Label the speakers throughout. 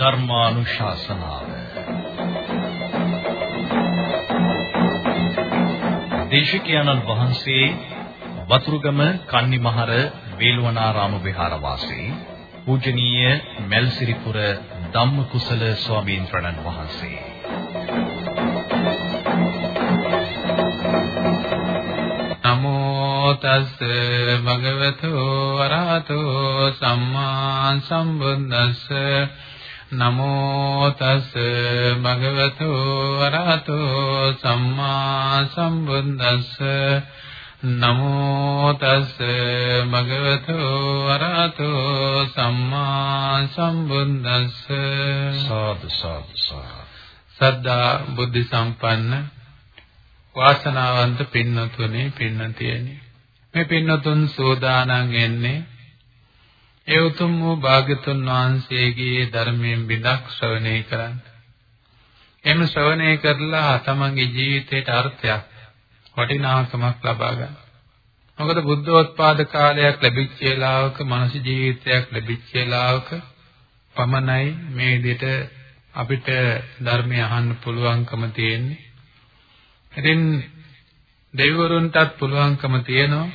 Speaker 1: ධර්මානුශාසනාව. දේශකයන්න් වහන්සේ වතුරුගම කන්නිමහර වේළුවනාරාම විහාරවාසී පූජනීය මෙල්සිරිපුර ධම්මකුසල ස්වාමීන් වහන්සේ.
Speaker 2: නමෝ තස් භගවතු වරහතෝ සම්මා සම්බුද්දස්ස නමෝ තස් භගවතු වරහතෝ සම්මා සම්බුද්දස්ස. නමෝ තස් භගවතු වරහතෝ සම්මා සම්බුද්දස්ස.
Speaker 1: සාදු සාදු.
Speaker 2: සද්ධා බුද්ධ සම්පන්න වාසනාවන්ත පින්නතුනේ පින්නතියනි. මේ පින්නතුන් සෝදානම් එන්නේ ඒ උතුම් වූ භාග්‍යතුන් වහන්සේගේ ධර්මයෙන් බිඳක් ශ්‍රවණය කරන්න. එහෙම ශ්‍රවණය කරලා තමන්ගේ ජීවිතයට අර්ථයක් වටිනාකමක් ලබා ගන්න. මොකද බුද්ධෝත්පාද කාලයක් ලැබිච්ච වෙලාවක මනුෂ්‍ය ජීවිතයක් ලැබිච්ච වෙලාවක පමණයි මේ විදිහට අපිට ධර්මය අහන්න පුළුවන්කම තියෙන්නේ. ඉතින් දෙවිවරුන්ටත් පුළුවන්කම තියෙනවා.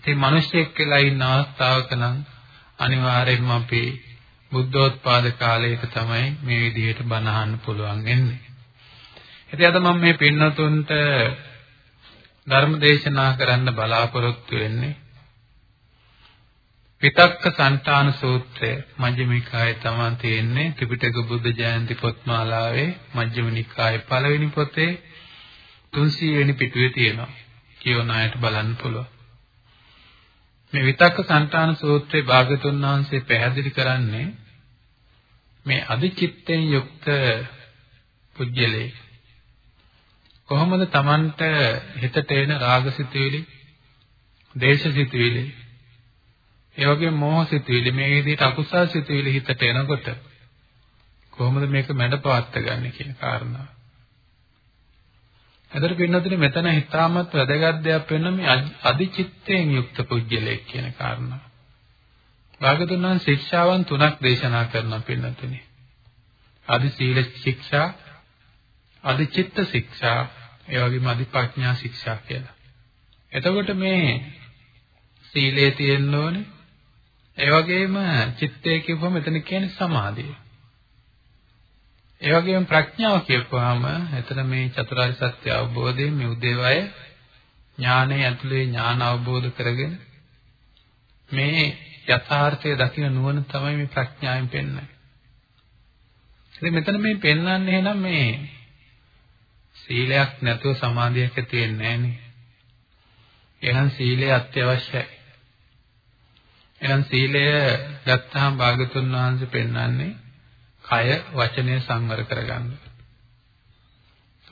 Speaker 2: ඉතින් මිනිස්සෙක් කියලා ඉන්න අවස්ථාවක නම් අනිවාර්යයෙන්ම අපි බුද්ධෝත්පාද කාලයක තමයි මේ විදිහට බණ අහන්න පුළුවන් වෙන්නේ. ඉතින් අද මම මේ පින්නතුන්ට ධර්ම දේශනා කරන්න බලාපොරොත්තු වෙන්නේ විතක්ක සංඨාන සූත්‍රය මජ්ක්‍ධිම නිකායේ තමයි තියෙන්නේ ත්‍රිපිටක බුද්ධ ජයන්ති පොත්මාලාවේ මජ්ක්‍ධිම නිකායේ පළවෙනි පොතේ 300 වෙනි පිටුවේ තියෙනවා. කියවන අයට බලන්න පුළුවන්. මේ විතක්ක සංඨාන සූත්‍රයේ භාගතුන් වහන්සේ පැහැදිලි කරන්නේ මේ අධිචිත්තෙන් යුක්ත පුජ්‍යලේ කොහොමද Tamanට හිතට එන රාගසිතුවිලි, දේශසිතුවිලි, ඒ වගේම මෝහසිතුවිලි මේ විදිහට අකුසල් සිතුවිලි හිතට එනකොට කොහොමද මේක මැඩපවත්ත ගන්න කියන කාරණාව. අදට පින්නතුනේ මෙතන හිතාමත් වැදගත් දෙයක් වෙන මේ අධිචිත්තයෙන් යුක්ත පුජ්‍යලයක් කියන කාරණාව. භාගතුන් වහන්සේ ශික්ෂාවන් තුනක් දේශනා කරන පින්නතුනේ. අධි සීල ශික්ෂා, අධි චිත්ත ශික්ෂා, ඒ වගේම අධිපඥා ශික්ෂා කියලා. එතකොට මේ සීලයේ තියෙන්න ඕනේ. ඒ වගේම චිත්තය කියපුවම එතන කියන්නේ සමාධිය. ඒ වගේම ප්‍රඥාව කියපුවාම එතන මේ චතුරාර්ය සත්‍ය අවබෝධයෙන් මේ උදේවය ඥානයේ ඇතුලේ ඥාන අවබෝධ කරගෙන මේ යථාර්ථය දකින නුවණ තමයි මේ ප්‍රඥාවෙන් පෙන්වන්නේ. ඉතින් මෙතන මේ පෙන්වන්නේ එහෙනම් මේ සීලයක් නැතුව සමාධියක් ඇති වෙන්නේ නැහනේ. එහෙනම් සීලය අත්‍යවශ්‍යයි. එහෙනම් සීලය ගත්තාම භාගතුන් වහන්සේ පෙන්වන්නේ කය වචනය සංවර කරගන්න.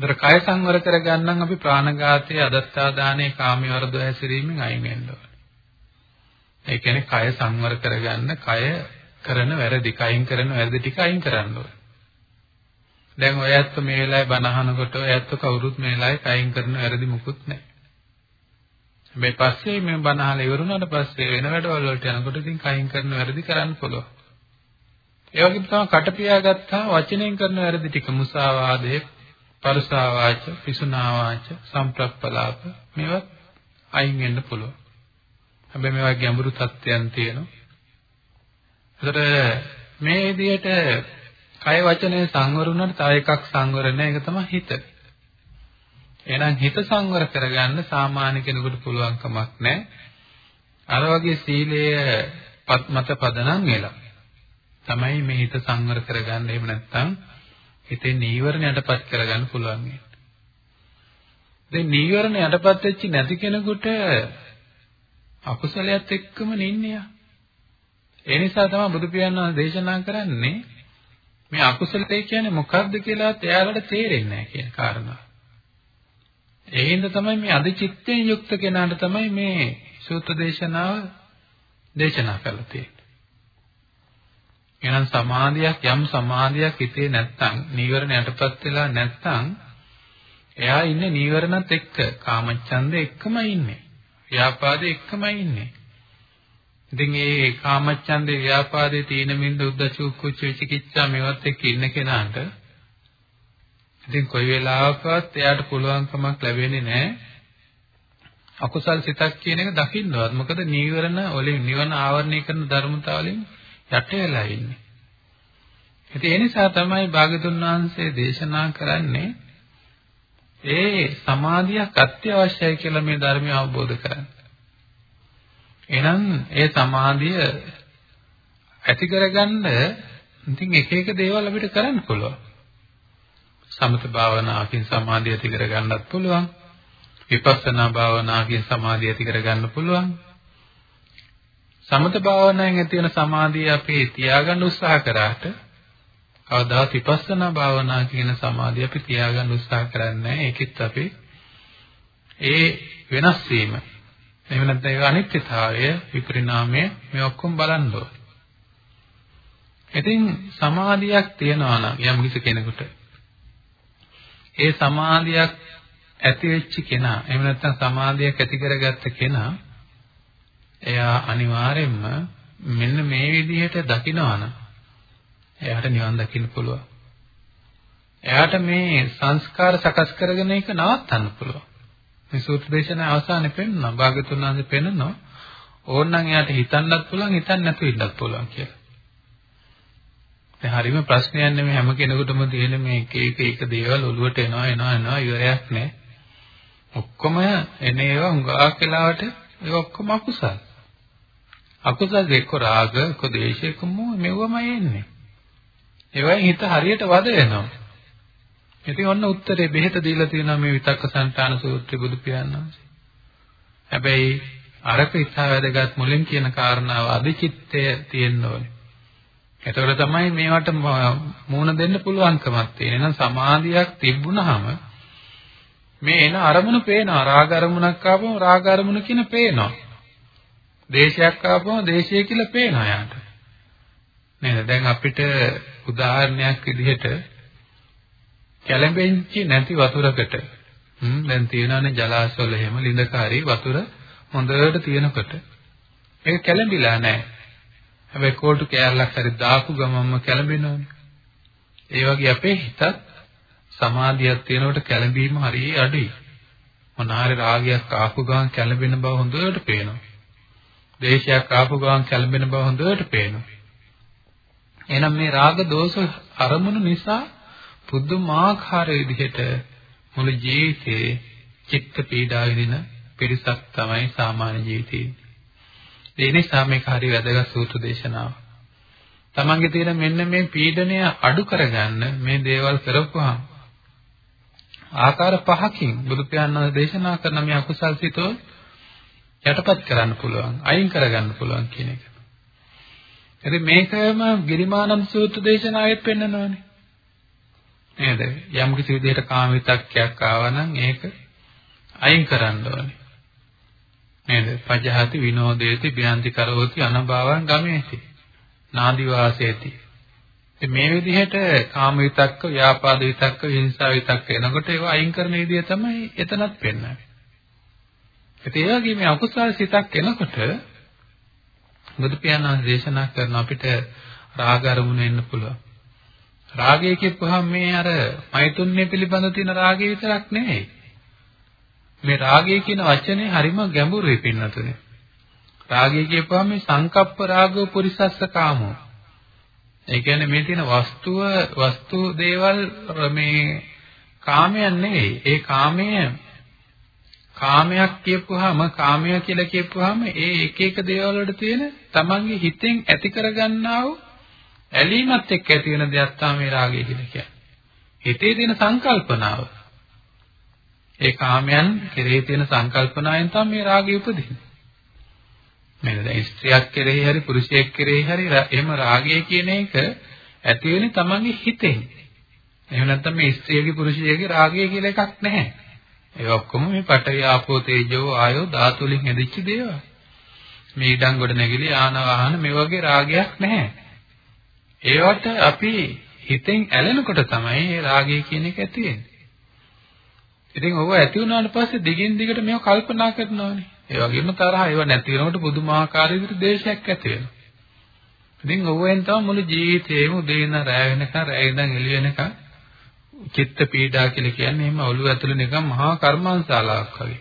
Speaker 2: ඒතර කය සංවර කරගන්නම් අපි ප්‍රාණඝාතයේ අදත්තා දානේ කාමයේ වර්ධව හැසිරීමෙන් අයින් වෙන්න ඕනේ. ඒ කියන්නේ කය සංවර කරගන්න කය කරන වැරදි කයින් කරන වැරදි ටික අයින් කරන්න ඕනේ. දැන් ඔය ඇත්ත මේ වෙලාවේ බණ අහනකොට ඔය ඇත්ත කවුරුත් මේ වෙලාවේ කයින් කරන වැරදි මුකුත් නැහැ. මේ පස්සේ මේ බණ අහලා ඉවරුණාට පස්සේ වෙන වැඩවල වලට යනකොට ඉතින් කයින් කරන වැරදි කරන්න පුළුවන්. ඒ වගේම තමයි කට පියාගත්තා වචනයෙන් කරන වැරදි ටික මුසාවාදයේ පරුසා වාච, පිසුනා වාච, සම්ප්‍රප්පලාප මේවත් අයින් වෙන්න පුළුවන්. හැබැයි මේවා ගැඹුරු තත්ත්වයන් තියෙනවා. ඒතර මේ විදිහට කය වචනේ සංවර වුණාට තව එකක් සංවර නැහැ ඒක තමයි හිත. එහෙනම් හිත සංවර කරගන්න සාමාන්‍ය කෙනෙකුට පුළුවන් කමක් නැහැ. අර වගේ සීලය මත පදනම් වෙලා. තමයි මේ හිත සංවර කරගන්න. එහෙම නැත්නම් හිතේ නීවරණ යටපත් කරගන්න පුළුවන් වෙන්නේ. දැන් නීවරණ යටපත් වෙච්ච නැති කෙනෙකුට අකුසලයක් එක්කම නින්නේ. ඒ නිසා තමයි බුදු පියාණන් දේශනා කරන්නේ මේ අකුසලයේ කියන්නේ මොකක්ද කියලා එයාලට තේරෙන්නේ නැහැ කියන කාරණා. ඒ හින්දා තමයි මේ අධිචිත්තයෙන් යුක්ත කෙනාට තමයි මේ සූත්‍ර දේශනාව දේශනා කරලා තියෙන්නේ. එහෙනම් සමාධියක් යම් සමාධියක් හිතේ නැත්තම් නීවරණ යටපත් වෙලා නැත්තම් එයා ඉන්නේ නීවරණත් එක්ක කාමච්ඡන්දේ එක්කමයි ඉන්නේ. ව්‍යාපාදේ එක්කමයි ඉන්නේ. ඉතින් ඒ කාමච්ඡන්දේ ව්‍යාපාදේ තීන මින්ද උද්දච්ච කුච්ච විචිකිච්ඡා මේවත් එක්ක ඉන්න කෙනාට ඉතින් කොයි වෙලාවකවත් එයාට පුළුවන්කමක් ලැබෙන්නේ නැහැ අකුසල් සිතක් කියන එක දකින්නවත් මොකද නීවරණ වලින් නිවන ආවරණය කරන ධර්මතාවලින් යට වෙලා ඉන්නේ ඉතින් ඒ නිසා තමයි භාගතුන් වහන්සේ දේශනා කරන්නේ ඒ සමාධියක් අත්‍යවශ්‍යයි කියලා මේ ධර්මය අවබෝධ කරගන්න. එහෙනම් ඒ සමාධිය ඇති කරගන්න ඉතින් එක එක දේවල් අපිට කරන්න පුළුවන්. සමත භාවනාවකින් සමාධිය ඇති කරගන්නත් පුළුවන්. විපස්සනා භාවනාවකින් සමාධිය ඇති කරගන්න පුළුවන්. සමත භාවනාවෙන් ඇති වෙන සමාධිය අපි තියාගන්න උත්සාහ කරාට කවදාවත් විපස්සනා භාවනා කියන සමාධිය අපි තියාගන්න උත්සාහ කරන්නේ නැහැ. ඒකෙත් අපි ඒ වෙනස් වීම. එහෙම නැත්නම් ඒ අනිත්‍යතාවය, විපරිණාමය මේ ඔක්කොම බලන්න ඕනේ. ඉතින් සමාධියක් තියනවා නම් යම් කිසි කෙනෙකුට ඒ සමාධියක් ඇති වෙච්ච කෙනා එහෙම නැත්නම් සමාධියක් ඇති කරගත්ත කෙනා එයා අනිවාර්යයෙන්ම මෙන්න මේ විදිහට දකිනවනම් එයාට නිවන් දකින්න පුළුවන්. එයාට මේ සංස්කාර සකස් කරගෙන ඒක නවත්තන්න පුළුවන්. මේ සූත්‍ර දේශනාවේ අවසානයේ පෙන්නනවා භාගතුන් වහන්සේ පෙන්නනවා ඕනනම් එයාට හිතන්නත් පුළුවන් හිතන්න නැතුව ඉන්නත් පුළුවන් කියලා. දැන් හරියම ප්‍රශ්නයක් නෙමෙයි හැම කෙනෙකුටම තියෙන මේ එක එක එක දේවල් ඔළුවට එනවා එනවා එනවා ඉවරයක් නැහැ. ඔක්කොම එන ඒවා හුඟක් වෙලාවට ඒ ඔක්කොම අකුසල්. අකුසල් එක්ක රාග, එක්ක ද්වේෂ, එක්ක මොහ මෙවමයි එන්නේ. ඒවයි හිත හරියට වද වෙනවා. ඉතින් ඔන්න උත්තරේ බෙහෙත දීලා තියෙනවා මේ විතක්ක සංතාන සූත්‍රය බුදු පියාණන් හැබැයි අරක ඉස්සා වැදගත් මුලින් කියන කාරණාව අධිචිත්තය තියෙන්න ඕනේ. එතකොට තමයි මේවට මූණ දෙන්න පුළුවන්කමක් තියෙන්නේ. එහෙනම් සමාධියක් තිබුණාම මේ එන අරමුණු පේනවා. රාග අරමුණක් ආවම රාග අරමුණ කියන පේනවා. දේශයක් ආවම දේශය කියලා පේනවා යාට. නේද? දැන් අපිට උදාහරණයක් විදිහට කැළඹෙන්චි නැති වතුරකට හ්ම් දැන් තියෙනවානේ ජලාශවල එහෙම ලිඳකාරී වතුර හොඳට තියෙනකොට ඒක කැළඹිලා නැහැ. හැබැයි කෝටු කෑල්ලක් හරි දාපු ගමන්ම කැළඹෙනවනේ. ඒ වගේ අපේ හිතත් සමාධියක් තියෙනකොට කැළඹීම හරිය අඩුයි. මොනාරි රාගයක් ආපු ගමන් කැළඹෙන බව හොඳට පේනවා. දේශයක් ආපු ගමන් කැළඹෙන බව හොඳට පේනවා. එහෙනම් මේ රාග දෝෂ අරමුණු නිසා පුදුමාකාර විදිහට මුළු ජීවිතේ චිත්ත පීඩා විඳින පිරිසක් තමයි සාමාන්‍ය ජීවිතේ. ඒ නිසා මේක හරි වැදගත් සූත්‍ර දේශනාවක්. තමන්ගේ තියෙන මෙන්න මේ පීඩනය අඩු කරගන්න මේ දේවල් කරපුවාම ආකාර පහකින් බුදු පියාණන් දේශනා කරන මේ අකුසල් සිතෝ යටපත් කරන්න පුළුවන් අයින් කරගන්න පුළුවන් කියන එක. ඉතින් මේකම ගිරිමානන්ද සූත්‍ර දේශනාවෙත් පෙන්නනවානේ. නේද? යම් කිසි විදිහට කාම විතක්කයක් ආවා නම් ඒක අයින් කරන්න ඕනේ. නේද? පජහති විනෝදේති බ්‍යන්ති කරෝති අනභවං ගමේති. නාදි වාසේති. ඉතින් මේ විදිහට කාම විතක්ක, ව්‍යාපාද විතක්ක, හිංසා විතක්ක එනකොට ඒවා අයින් කරන විදිය තමයි එතනත් පෙන්වන්නේ. ඒ වගේ මේ අකුසල සිතක් එනකොට බුදු පියාණන් දේශනා කරන අපිට රාග අරමුණ එන්න පුළුවන්. රාගය කියපුවාම මේ අර මෛතුන්‍ය පිළිබඳ තියෙන රාගය විතරක් නෙවෙයි. මේ රාගය කියන වචනේ හරිම ගැඹුරුයි පින්නතුනේ. රාගය කියපුවාම මේ සංකප්ප රාගෝ පුරිසස්ස කාමෝ. ඒ කියන්නේ මේ තියෙන වස්තුව වස්තු දේවල් මේ කාමයන් නෙවෙයි. ඒ කාමය කාමයක් කියපුවාම කාමය කියලා කියපුවාම ඒ එක එක දේවල් වල තියෙන තමන්ගේ හිතෙන් ඇති කරගන්නා වූ ඇලීමත් එක්ක ඇති වෙන දෙයක් තමයි මේ රාගය කියලා කියන්නේ. හිතේ තියෙන සංකල්පනාව. ඒ කාමයන් කෙරෙහි තියෙන සංකල්පනාවෙන් තමයි මේ රාගය උපදින්නේ. නේද? දැන් ස්ත්‍රියක් කෙරෙහි හරි පුරුෂයෙක් කෙරෙහි හරි එහෙම රාගය කියන එක ඇති වෙන්නේ තමන්ගේ හිතෙන්. එහෙම නැත්නම් මේ ස්ත්‍රියගේ පුරුෂයෙක්ගේ රාගය කියලා එකක් නැහැ. ඒ ඔක්කොම මේ පඨවි ආපෝ තේජෝ ආයෝ ධාතු වලින් හැදිච්ච දේවල්. මේ ඉඩම් ගොඩ නැගිලි ආන වාහන මේ වගේ රාගයක් නැහැ. ඒවට අපි හිතෙන් ඇලෙනකොට තමයි මේ රාගය කියන එක ඇති වෙන්නේ. ඉතින් ඔව ඇති වුණාට පස්සේ දිගින් දිගට මේව කල්පනා කරනවානේ. ඒ වගේම තරහ ඒව නැති වෙනකොට පුදුමාකාර විදිහට දේශයක් ඇති වෙනවා. ඉතින් ඕවෙන් තමයි මුළු ජීවිතේම උදේ ඉඳන් රැය වෙනකන් රැය ඉඳන් එළිය වෙනකන් චිත්ත පීඩා කියලා කියන්නේ එහෙම ඔළුව ඇතුළේ නිකන් මහා කර්මාන්තශාලාවක් වගේ.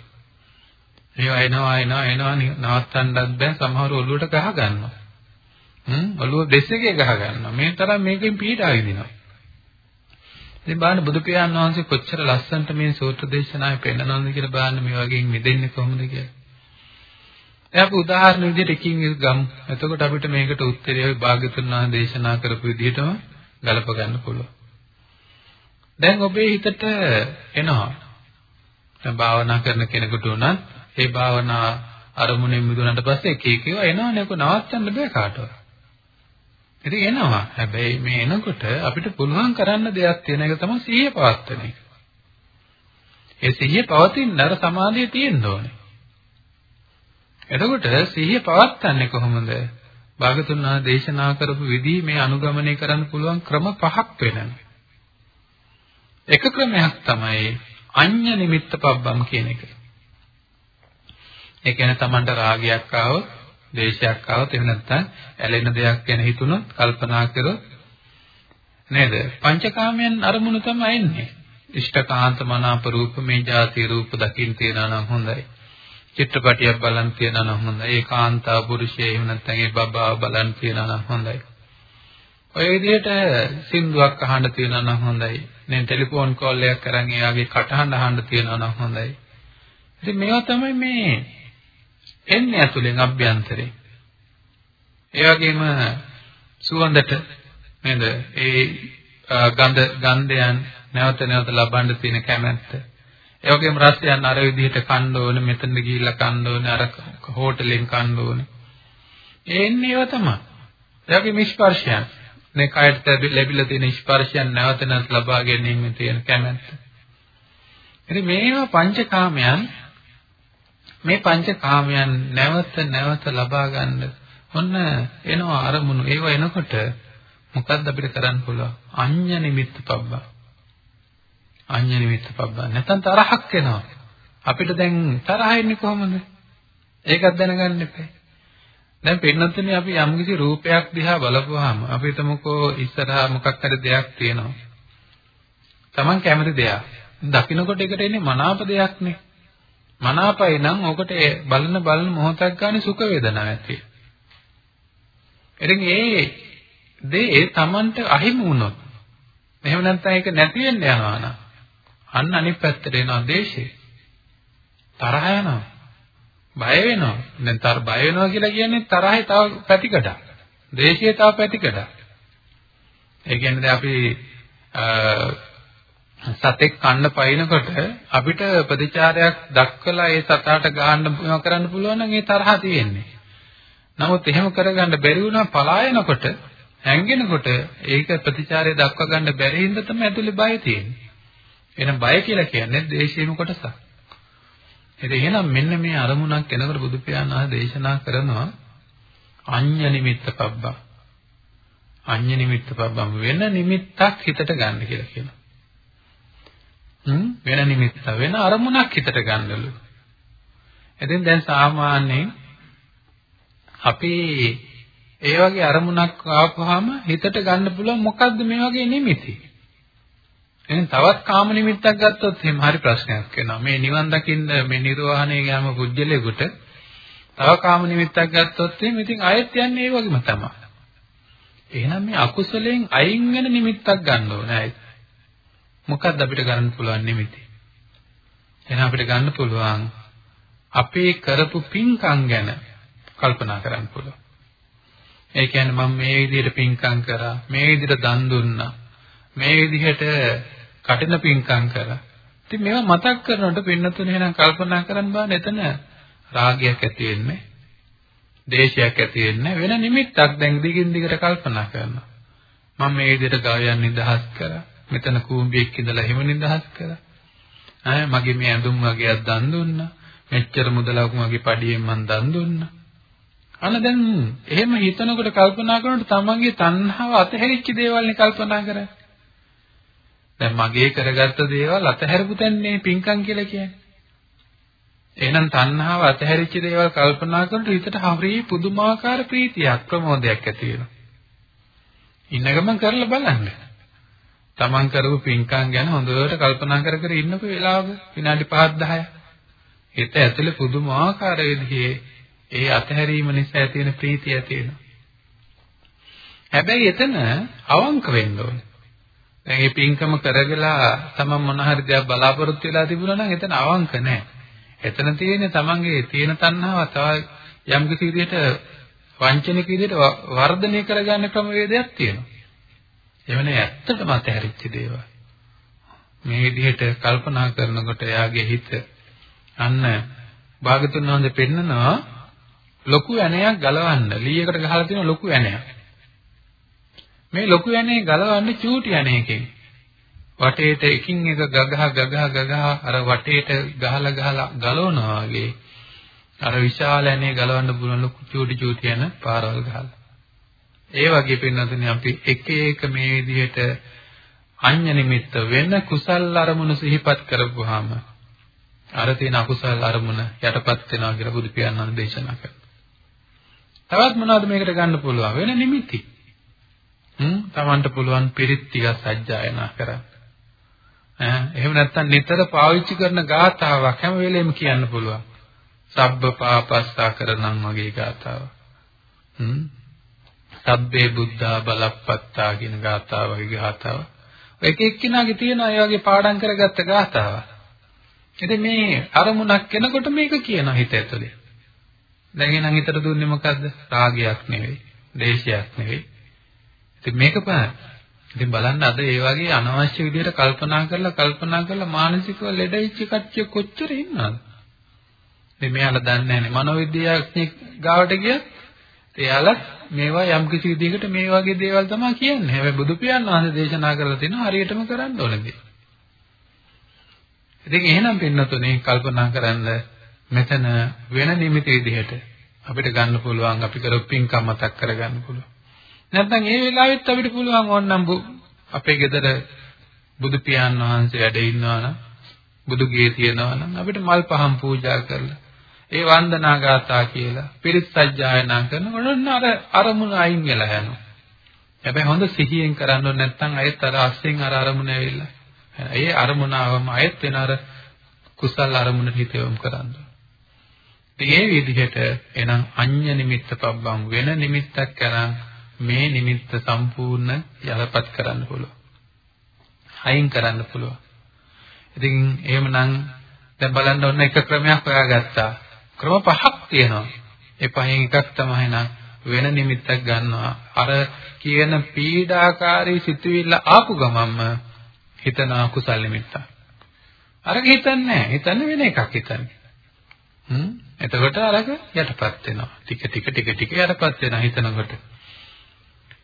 Speaker 2: ඒවා එනවා එනවා එනවා නවත්තන්නත් බෑ සමහර ඔළුවට ගහ ගන්නවා. හ්ම් ඔළුව දෙස්සකේ ගහ ගන්නවා. මේ තරම් මේකෙන් පීඩා විඳිනවා. ඉතින් බලන්න බුදු පියාණන් වහන්සේ කොච්චර ලස්සනට මේ සූත්‍ර දේශනාවේ පෙන්නනවද කියලා බලන්න මේ වගේ මිදෙන්නේ කොහොමද කියලා. දැන් අපි උදාහරණ විදිහට එකින් එක ගමු. එතකොට අපිට මේකට උත්තරය ওই භාග්‍යතුන් වහන්සේ දේශනා කරපු විදිහටම ගලප ගන්න පුළුවන්. දැන් ඔබේ හිතට එනවා. දැන් භාවනා කරන කෙනෙකුට උනත් ඒ භාවනා අරමුණෙන් මිදුණාට පස්සේ එක එක ඒවා එනවනේ ඒක නවත්තන්න බෑ කාටවත්. ඉතින් එනවා. හැබැයි මේ එනකොට අපිට පුළුවන් කරන්න දෙයක් තියෙන එක තමයි සිහිය පවත්වන එක. ඒ සිහිය පවතින අර සමාධිය තියෙන්න ඕනේ. එතකොට සිහිය පවත්න්නේ කොහොමද? භාගතුන් වහන්සේ දේශනා කරපු විදිහ මේ අනුගමනය කරන්න පුළුවන් ක්‍රම පහක් වෙනවා. එක ක්‍රමයක් තමයි අඤ්ඤ නිමිත්ත පබ්බම් කියන එක. ඒ කියන්නේ Tamanට රාගයක් ආවොත්, දේශයක් ආවොත් එහෙම නැත්නම් ඇලෙන දෙයක් ගැන හිතුනොත්, කල්පනා කරොත් නේද? පංචකාමයන් අරමුණු තමයි එන්නේ. ඉෂ්ඨකාන්ත මනාප රූප මේ જાති රූප දකින්න තියනා නම් හොඳයි. චිත්‍රපටියක් බලන් තියනා නම් හොඳයි. ඒකාන්තා පුරුෂය එහෙම නැත්නම් ඒ බබා බලන් තියනා නම් හොඳයි. ඔය විදිහට සින්දුවක් අහන්න තියනා නම් හොඳයි. නේ ටෙලිෆෝන් කෝල් එකක් කරන් එයාගේ කටහඬ අහන්න තියනවා නම් හොඳයි. ඉතින් මේවා තමයි මේ එන්නේ ඇතුලෙන් අභ්‍යන්තරේ. ඒ වගේම සුවඳට නේද? ඒ ගඳ ගන්ධයන් නැවත නැවත ලබන්න තියෙන කැමැත්ත. ඒ වගේම රසයන් අර විදිහට කන්න ඕනේ, මෙතන ගිහිල්ලා කන්න ඕනේ, අර හෝටලෙන් කන්න ඕනේ. ඒ එන්නේ ඒවා තමයි. ඒ වගේම ස්පර්ශයන්. මේ කයට ලැබිලා තියෙන ස්පර්ශයන් නැවත නැවත ලබා ගැනීමේ තියෙන කැමැත්ත. ඉතින් මේවා පංචකාමයන් මේ පංචකාමයන් නැවත නැවත ලබා ගන්න ඔන්න එනවා අරමුණු. ඒව එනකොට මොකද්ද අපිට කරන්න පුළුවන්? අඤ්ඤ නිමිත්ත පබ්බා. අඤ්ඤ නිමිත්ත පබ්බා. නැත්නම් තරහක් එනවා. අපිට දැන් තරහ එන්නේ කොහොමද? ඒකත් දැනගන්න එපා. දැන් පින්නතුනේ අපි යම්කිසි රූපයක් දිහා බලපුවාම අපි හිතමුකෝ ඉස්සරහා මොකක් හරි දෙයක් තියෙනවා. Taman කැමති දෙයක්. දකින්නකොට ඒකට එන්නේ මනාප දෙයක් නේ. මනාපයි නම් ඔකට බලන බලන මොහොතක් ගන්න සුඛ වේදනාවක් ඇති. ඉතින් ඒ දේ Tamanට අහිමි වුණොත් එහෙම නැත්නම් ඒක නැති වෙන්න යනවා නම් අන්න අනිත් පැත්තට එනවා දේශේ. තරහ යනවා. බය වෙනවා. දැන් තර බය වෙනවා කියලා කියන්නේ තරහේ තව පැතිකඩක්. දේශයේ තව පැතිකඩක්. ඒ කියන්නේ දැන් අපි සතෙක් කන්න පයින්නකොට අපිට ප්‍රතිචාරයක් දක්වලා ඒ සතාට ගහන්න මොනවා කරන්න පුළුවන් නම් ඒ තරහ තියෙන්නේ. නමුත් එහෙම කරගන්න බැරි වුණා පලායනකොට හැංගෙනකොට ඒක ප්‍රතිචාරය දක්වා ගන්න බැරි හින්දා තමයි ඇතුලේ බය තියෙන්නේ. එහෙනම් බය කියලා කියන්නේ දේශේම කොටසක්. ඉතින් එහෙනම් මෙන්න මේ අරමුණක් එනකොට බුදු පියාණන් වහන්සේ දේශනා කරනවා අඤ්ඤ නිමිත්ත පබ්බා. අඤ්ඤ නිමිත්ත පබ්බම් වෙන නිමිත්තක් හිතට ගන්න කියලා කියනවා. හ්ම් වෙන නිමිත්ත වෙන අරමුණක් හිතට ගන්නලු. ඉතින් දැන් සාමාන්‍යයෙන් අපි ඒ වගේ අරමුණක් ආපුවාම හිතට ගන්න පුළුවන් මොකද්ද මේ වගේ නිමිති? එහෙනම් තවත් කාම නිමිත්තක් ගත්තොත් එහෙම හරි ප්‍රශ්නයක් වෙනවා. මේ නිවන් දකින්න මේ නිර්වාණය යෑම පුජ්‍යලයකට තව කාම නිමිත්තක් ගත්තොත් එහෙම ඉතින් ආයෙත් යන්නේ ඒ වගේම තමයි. එහෙනම් මේ අකුසලයෙන් අයින් වෙන නිමිත්තක් ගන්න ඕනේ ආයෙත්. මොකක්ද අපිට ගන්න පුළුවන් නිමිති? එහෙනම් අපිට ගන්න පුළුවන් අපේ කරපු පින්කම් ගැන කල්පනා කරන්න පුළුවන්. ඒ කියන්නේ මම මේ විදිහට පින්කම් කරා, මේ විදිහට දන් දුන්නා, මේ විදිහට කටින පිංකම් කරා. ඉතින් මේවා මතක් කරනකොට පින්නතුනේ එහෙනම් කල්පනා කරන්න බෑ එතන රාගයක් ඇති වෙන්නේ. දේශයක් ඇති වෙන්නේ වෙන නිමිත්තක් දැන් දිගින් දිගට කල්පනා කරනවා. මම මේ විදිහට ගායන් නිදහස් කරා. මෙතන කූඹියක් ඉඳලා එහෙම නිදහස් කරා. ආය මගේ මේ ඇඳුම් වගේක් දන් දුන්නා. මෙච්චර මුදලක් මගේ පඩියෙන් මං දන් දුන්නා. අන්න දැන් එහෙම හිතනකොට කල්පනා කරනකොට තමන්ගේ තණ්හාව අතහැරිච්ච දේවල් නේ කල්පනා කරන්නේ. දැන් මගේ කරගත්ත දේවල් අතහැරපු තැන්නේ පිංකම් කියලා කියන්නේ. එහෙනම් තණ්හාව අතහැරිච්ච දේවල් කල්පනා කරනකොට හිතට හරි පුදුමාකාර ප්‍රීතියක් ප්‍රමෝදයක් ඇති වෙනවා. ඉන්න ගමන් කරලා බලන්න. Taman කරපු පින්කම් ගැන හොඳට කල්පනා කර කර ඉන්නකො වෙලාවක විනාඩි 5 10ක්. හිත ඇතුලේ පුදුමාකාර විදිහේ ඒ අතහැරීම නිසා ඇති වෙන ප්‍රීතිය ඇති වෙනවා. හැබැයි එතන අවංක වෙන්න ඕනේ. දැන් මේ පින්කම කරගලා තමන් මොන හරි දෙයක් බලාපොරොත්තු වෙලා තිබුණා නම් එතන අවංක නැහැ. එතන තියෙන්නේ තමන්ගේ තියෙන තණ්හාව තව යම් කිසි විදිහට වංචනික විදිහට වර්ධනය කරගන්න ක්‍රමවේදයක් තියෙනවා. එවනේ ඇත්තටම අතහැරිච්ච දේවල්. මේ විදිහට කල්පනා කරනකොට එයාගේ හිත අන්න භාගතුන් වහන්සේ පෙන්නනවා ලොකු ඇණයක් ගලවන්න ලීයකට ගහලා තියෙන ලොකු ඇණයක්. මේ ලොකු ඇණේ ගලවන්නේ චූටි ඇණයකින්. වටේට එකින් එක ගගහ ගගහ ගගහ අර වටේට ගහලා ගහලා ගලවනවා වගේ අර විශාල ඇණේ ගලවන්න පුළුවන් ලොකු චූටි චූටි ඇණ පාරවල් ගහලා. ඒ වගේ පින්නතුනේ අපි එක එක මේ විදිහට අඤ්ඤ නිමිත්ත වෙන කුසල් අරමුණු සිහිපත් කරපුවාම අර තියෙන අකුසල් අරමුණ යටපත් වෙනවා කියලා බුදු පියාණන් දේශනා කරනවා. තවත් මොනවද මේකට ගන්න පුළුවන් වෙන නිමිති? හ්ම් Tamanට පුළුවන් පිරිත් ටිකක් සජ්ජායනා කරන්න. ඈ එහෙම නැත්නම් නිතර පාවිච්චි කරන ගාථාවක් හැම වෙලෙම කියන්න පුළුවන්. සබ්බ පාපස්සා කරනන් වගේ ගාථාවක්. හ්ම් සබ්බේ බුද්ධා බලප්පත්තා කියන ගාථාව වගේ ගාථාව. එක එක්කිනාගේ තියෙන අය වගේ පාඩම් කරගත්ත ගාථාවක්. ඉතින් මේ අරමුණක් එනකොට මේක කියන හිත ඇතුලේ. දැන් එහෙනම් හිතට දුන්නේ මොකද්ද? රාගයක් නෙවෙයි, දේශයක් නෙවෙයි. ඉතින් මේක බලන්න. ඉතින් බලන්න අද ඒ වගේ අනවශ්‍ය විදිහට කල්පනා කරලා කල්පනා කරලා මානසිකව ලෙඩ වෙච්ච කට්ටිය කොච්චර ඉන්නවද? ඉතින් මෙයාලා දන්නේ නැහැ නේ මනෝවිද්‍යාඥයෙක් ගාවට ගියත් එයාලා මේවා යම් කිසි විදිහකට මේ වගේ දේවල් තමයි කියන්නේ. හැබැයි බුදු පියාණන් වහන්සේ දේශනා කරලා තියෙනවා හරියටම කරන්න ඕනේ. ඉතින් එහෙනම් පින්නතුනේ කල්පනා කරන්න මෙතන වෙන නිමිති විදිහට අපිට ගන්න පුළුවන් අපි කරපු පින්කම් මතක් කරගන්න පුළුවන්. නැත්නම් ඒ වෙලාවෙත් අපිට පුළුවන් ඕනනම් අපේ ගෙදර බුදු පියාණන් වහන්සේ වැඩ ඉන්නවා නම් බුදු ගේ තියනවා නම් අපිට මල් පහන් පූජා කරලා ඒ වන්දනා ගාථා කියලා පිරිත් සජ්ජායනා කරනකොට අර අරමුණ අයින් වෙලා යනවා. හැබැයි හොඳ සිහියෙන් කරන්න ඕනේ නැත්නම් අයත් අර අස්සෙන් අර අරමුණ ඇවිල්ලා. ඒ අරමුණවම අයත් වෙන අර කුසල් අරමුණට හිත යොමු කරන්න. මේ විදිහට එනම් අඤ්ඤ නිමිත්ත පබ්බම් වෙන නිමිත්තක් කරන් මේ නිමිත්ත සම්පූර්ණ යලපත් කරන්න පුළුවන්. අයින් කරන්න පුළුවන්. ඉතින් එහෙමනම් දැන් බලන්න ඔන්න එක ක්‍රමයක් හොයාගත්තා. ක්‍රම පහක් තියෙනවා. ඒ පහෙන් එකක් තමයි නම් වෙන නිමිත්තක් ගන්නවා. අර කියන පීඩාකාරී සිතුවිල්ල ආපු ගමන්ම හිතන කුසල් නිමිත්තක්. අරක හිතන්නේ නැහැ. හිතන්නේ වෙන එකක් හිතන්නේ. හ්ම්. එතකොට අරක යටපත් වෙනවා. ටික ටික ටික ටික යටපත් වෙනවා හිතනකොට.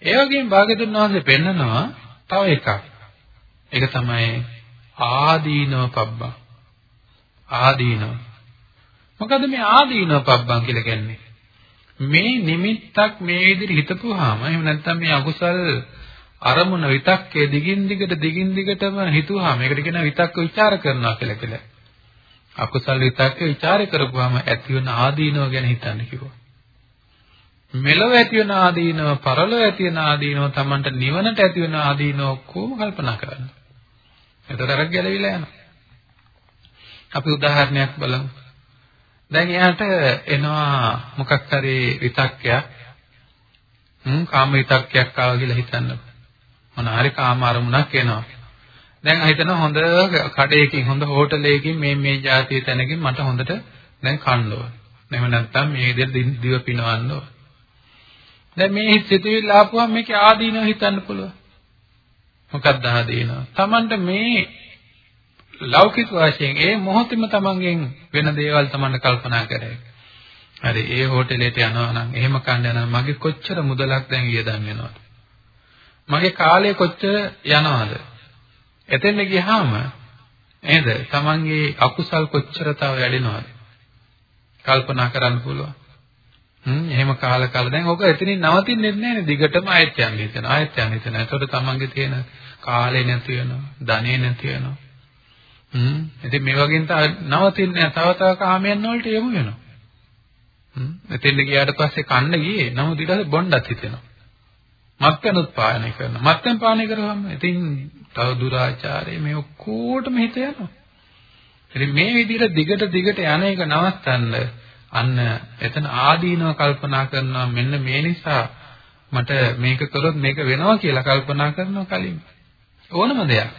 Speaker 2: ඒ වගේම භාග්‍යතුන් වහන්සේ පෙන්නනවා තව එකක්. ඒක තමයි ආදීනව පබ්බා. ආදීනව. මොකද මේ ආදීනව පබ්බන් කියලා කියන්නේ? මේ නිමිත්තක් මේ විදිහට හිතපුවාම එහෙම නැත්නම් මේ අකුසල් අරමුණ විතක්කේ දිගින් දිගට දිගින් දිගටම හිතුවාම ඒකට කියන විතක්ක ਵਿਚාර කරනවා කියලා කියලා. අකුසල් විතක්කේ ਵਿਚාර කරපුවාම ඇතිවන ආදීනව ගැන හිතන්න කිව්වා. මෙලොව ඇති වෙන ආදීනව, පරලොව ඇති වෙන ආදීනව, Tamanට නිවනට ඇති වෙන ආදීනව කොහොම කල්පනා කරන්න. එතකොට අර ගැලවිලා යනවා. අපි උදාහරණයක් බලමු. දැන් එයාට එනවා මොකක් හරි විතක්කයක් හ්ම් කාම විතක්කයක් ආවා කියලා හිතන්න මොන හරි කාම අරමුණක් එනවා දැන් හිතන හොඳ කඩේකින් හොඳ හෝටලයකින් මේ මේ જાතිය තැනකින් මට හොඳට දැන් කන්න ඕන එහෙම නැත්නම් මේ විදිහට දිව පිනවන්න ඕන දැන් මේ සිතුවිල්ල ආපුවම මේකේ ආදීනව හිතන්න පුළුවන් මොකක්ද ආදීනව Tamanට මේ ලෞකික වශයෙන් ඒ මොහොතේම තමන්ගෙන් වෙන දේවල් තමන්ට කල්පනා කරේ. හරි ඒ හෝටලෙට යනවා නම් එහෙම කන්න යනවා මගේ කොච්චර මුදලක් දැන් වියදම් වෙනවද? මගේ කාලය කොච්චර යනවද? එතෙන් ගියාම නේද? තමන්ගේ අකුසල් කොච්චර තව වැඩෙනවද? කල්පනා කරන්න පුළුවන්. හ්ම් එහෙම කාල කාල දැන් ඔක එතනින් නවතින්නේ නැහැ නේ දිගටම ආයෙත් යන්න හිතෙන ආයෙත් යන්න හිතෙන. ඒතකොට තමන්ගේ තියෙන කාලේ නැති වෙනවා, ධනෙ නැති වෙනවා. හ්ම්. ඉතින් මේ වගේන් තව නවතින්නේ තව තව කාමයන් වලට යමු වෙනවා. හ්ම්. එතෙන්ද ගියාට පස්සේ කන්න ගියේ නමුත් ඊට පස්සේ බොණ්ඩත් හිතෙනවා. මත්පැනුත් පානය කරනවා. මත්පැන් පානය කරවම ඉතින් තව දුරාචාරය මේ ඔක්කොටම හිත යනවා. ඉතින් මේ විදිහට දිගට දිගට යන එක නවත්තන්න අන්න එතන ආදීනව කල්පනා කරනවා මෙන්න මේ නිසා මට මේක කළොත් මේක වෙනවා කියලා කල්පනා කරනවා කලින්. ඕනම දෙයක්.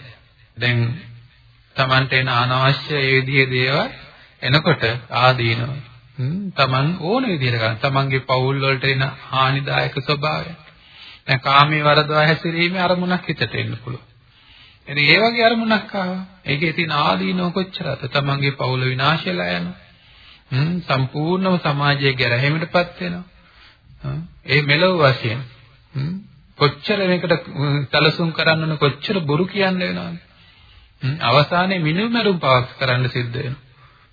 Speaker 2: දැන් Tamanට එන අනවශ්‍ය ඒ විදිහේ දේවල් එනකොට ආදීනව තමන් ඕන විදිහට ගන්න තමන්ගේ පවුල් වලට එන හානිදායක ස්වභාවය. දැන් කාමයේ වරදවා හැසිරීමේ අරමුණක් හිතට එන්න පුළුවන්. ඉතින් ඒ වගේ අරමුණක් ආවා. ඒකේ තියෙන ආදීනව කොච්චරද? තමන්ගේ පවුල විනාශයලා යනවා. හ්ම් සම්පූර්ණව සමාජයේ ගැරහීමටපත් වෙනවා. ඒ මෙලොව වශයෙන්. හ්ම් කොච්චර මේකට සැලසුම් කරන්න ඕන කොච්චර බොරු කියන්න වෙනවද? හ්ම් අවසානයේ මිනුමරුම් පවක් කරන්න සිද්ධ වෙනවා.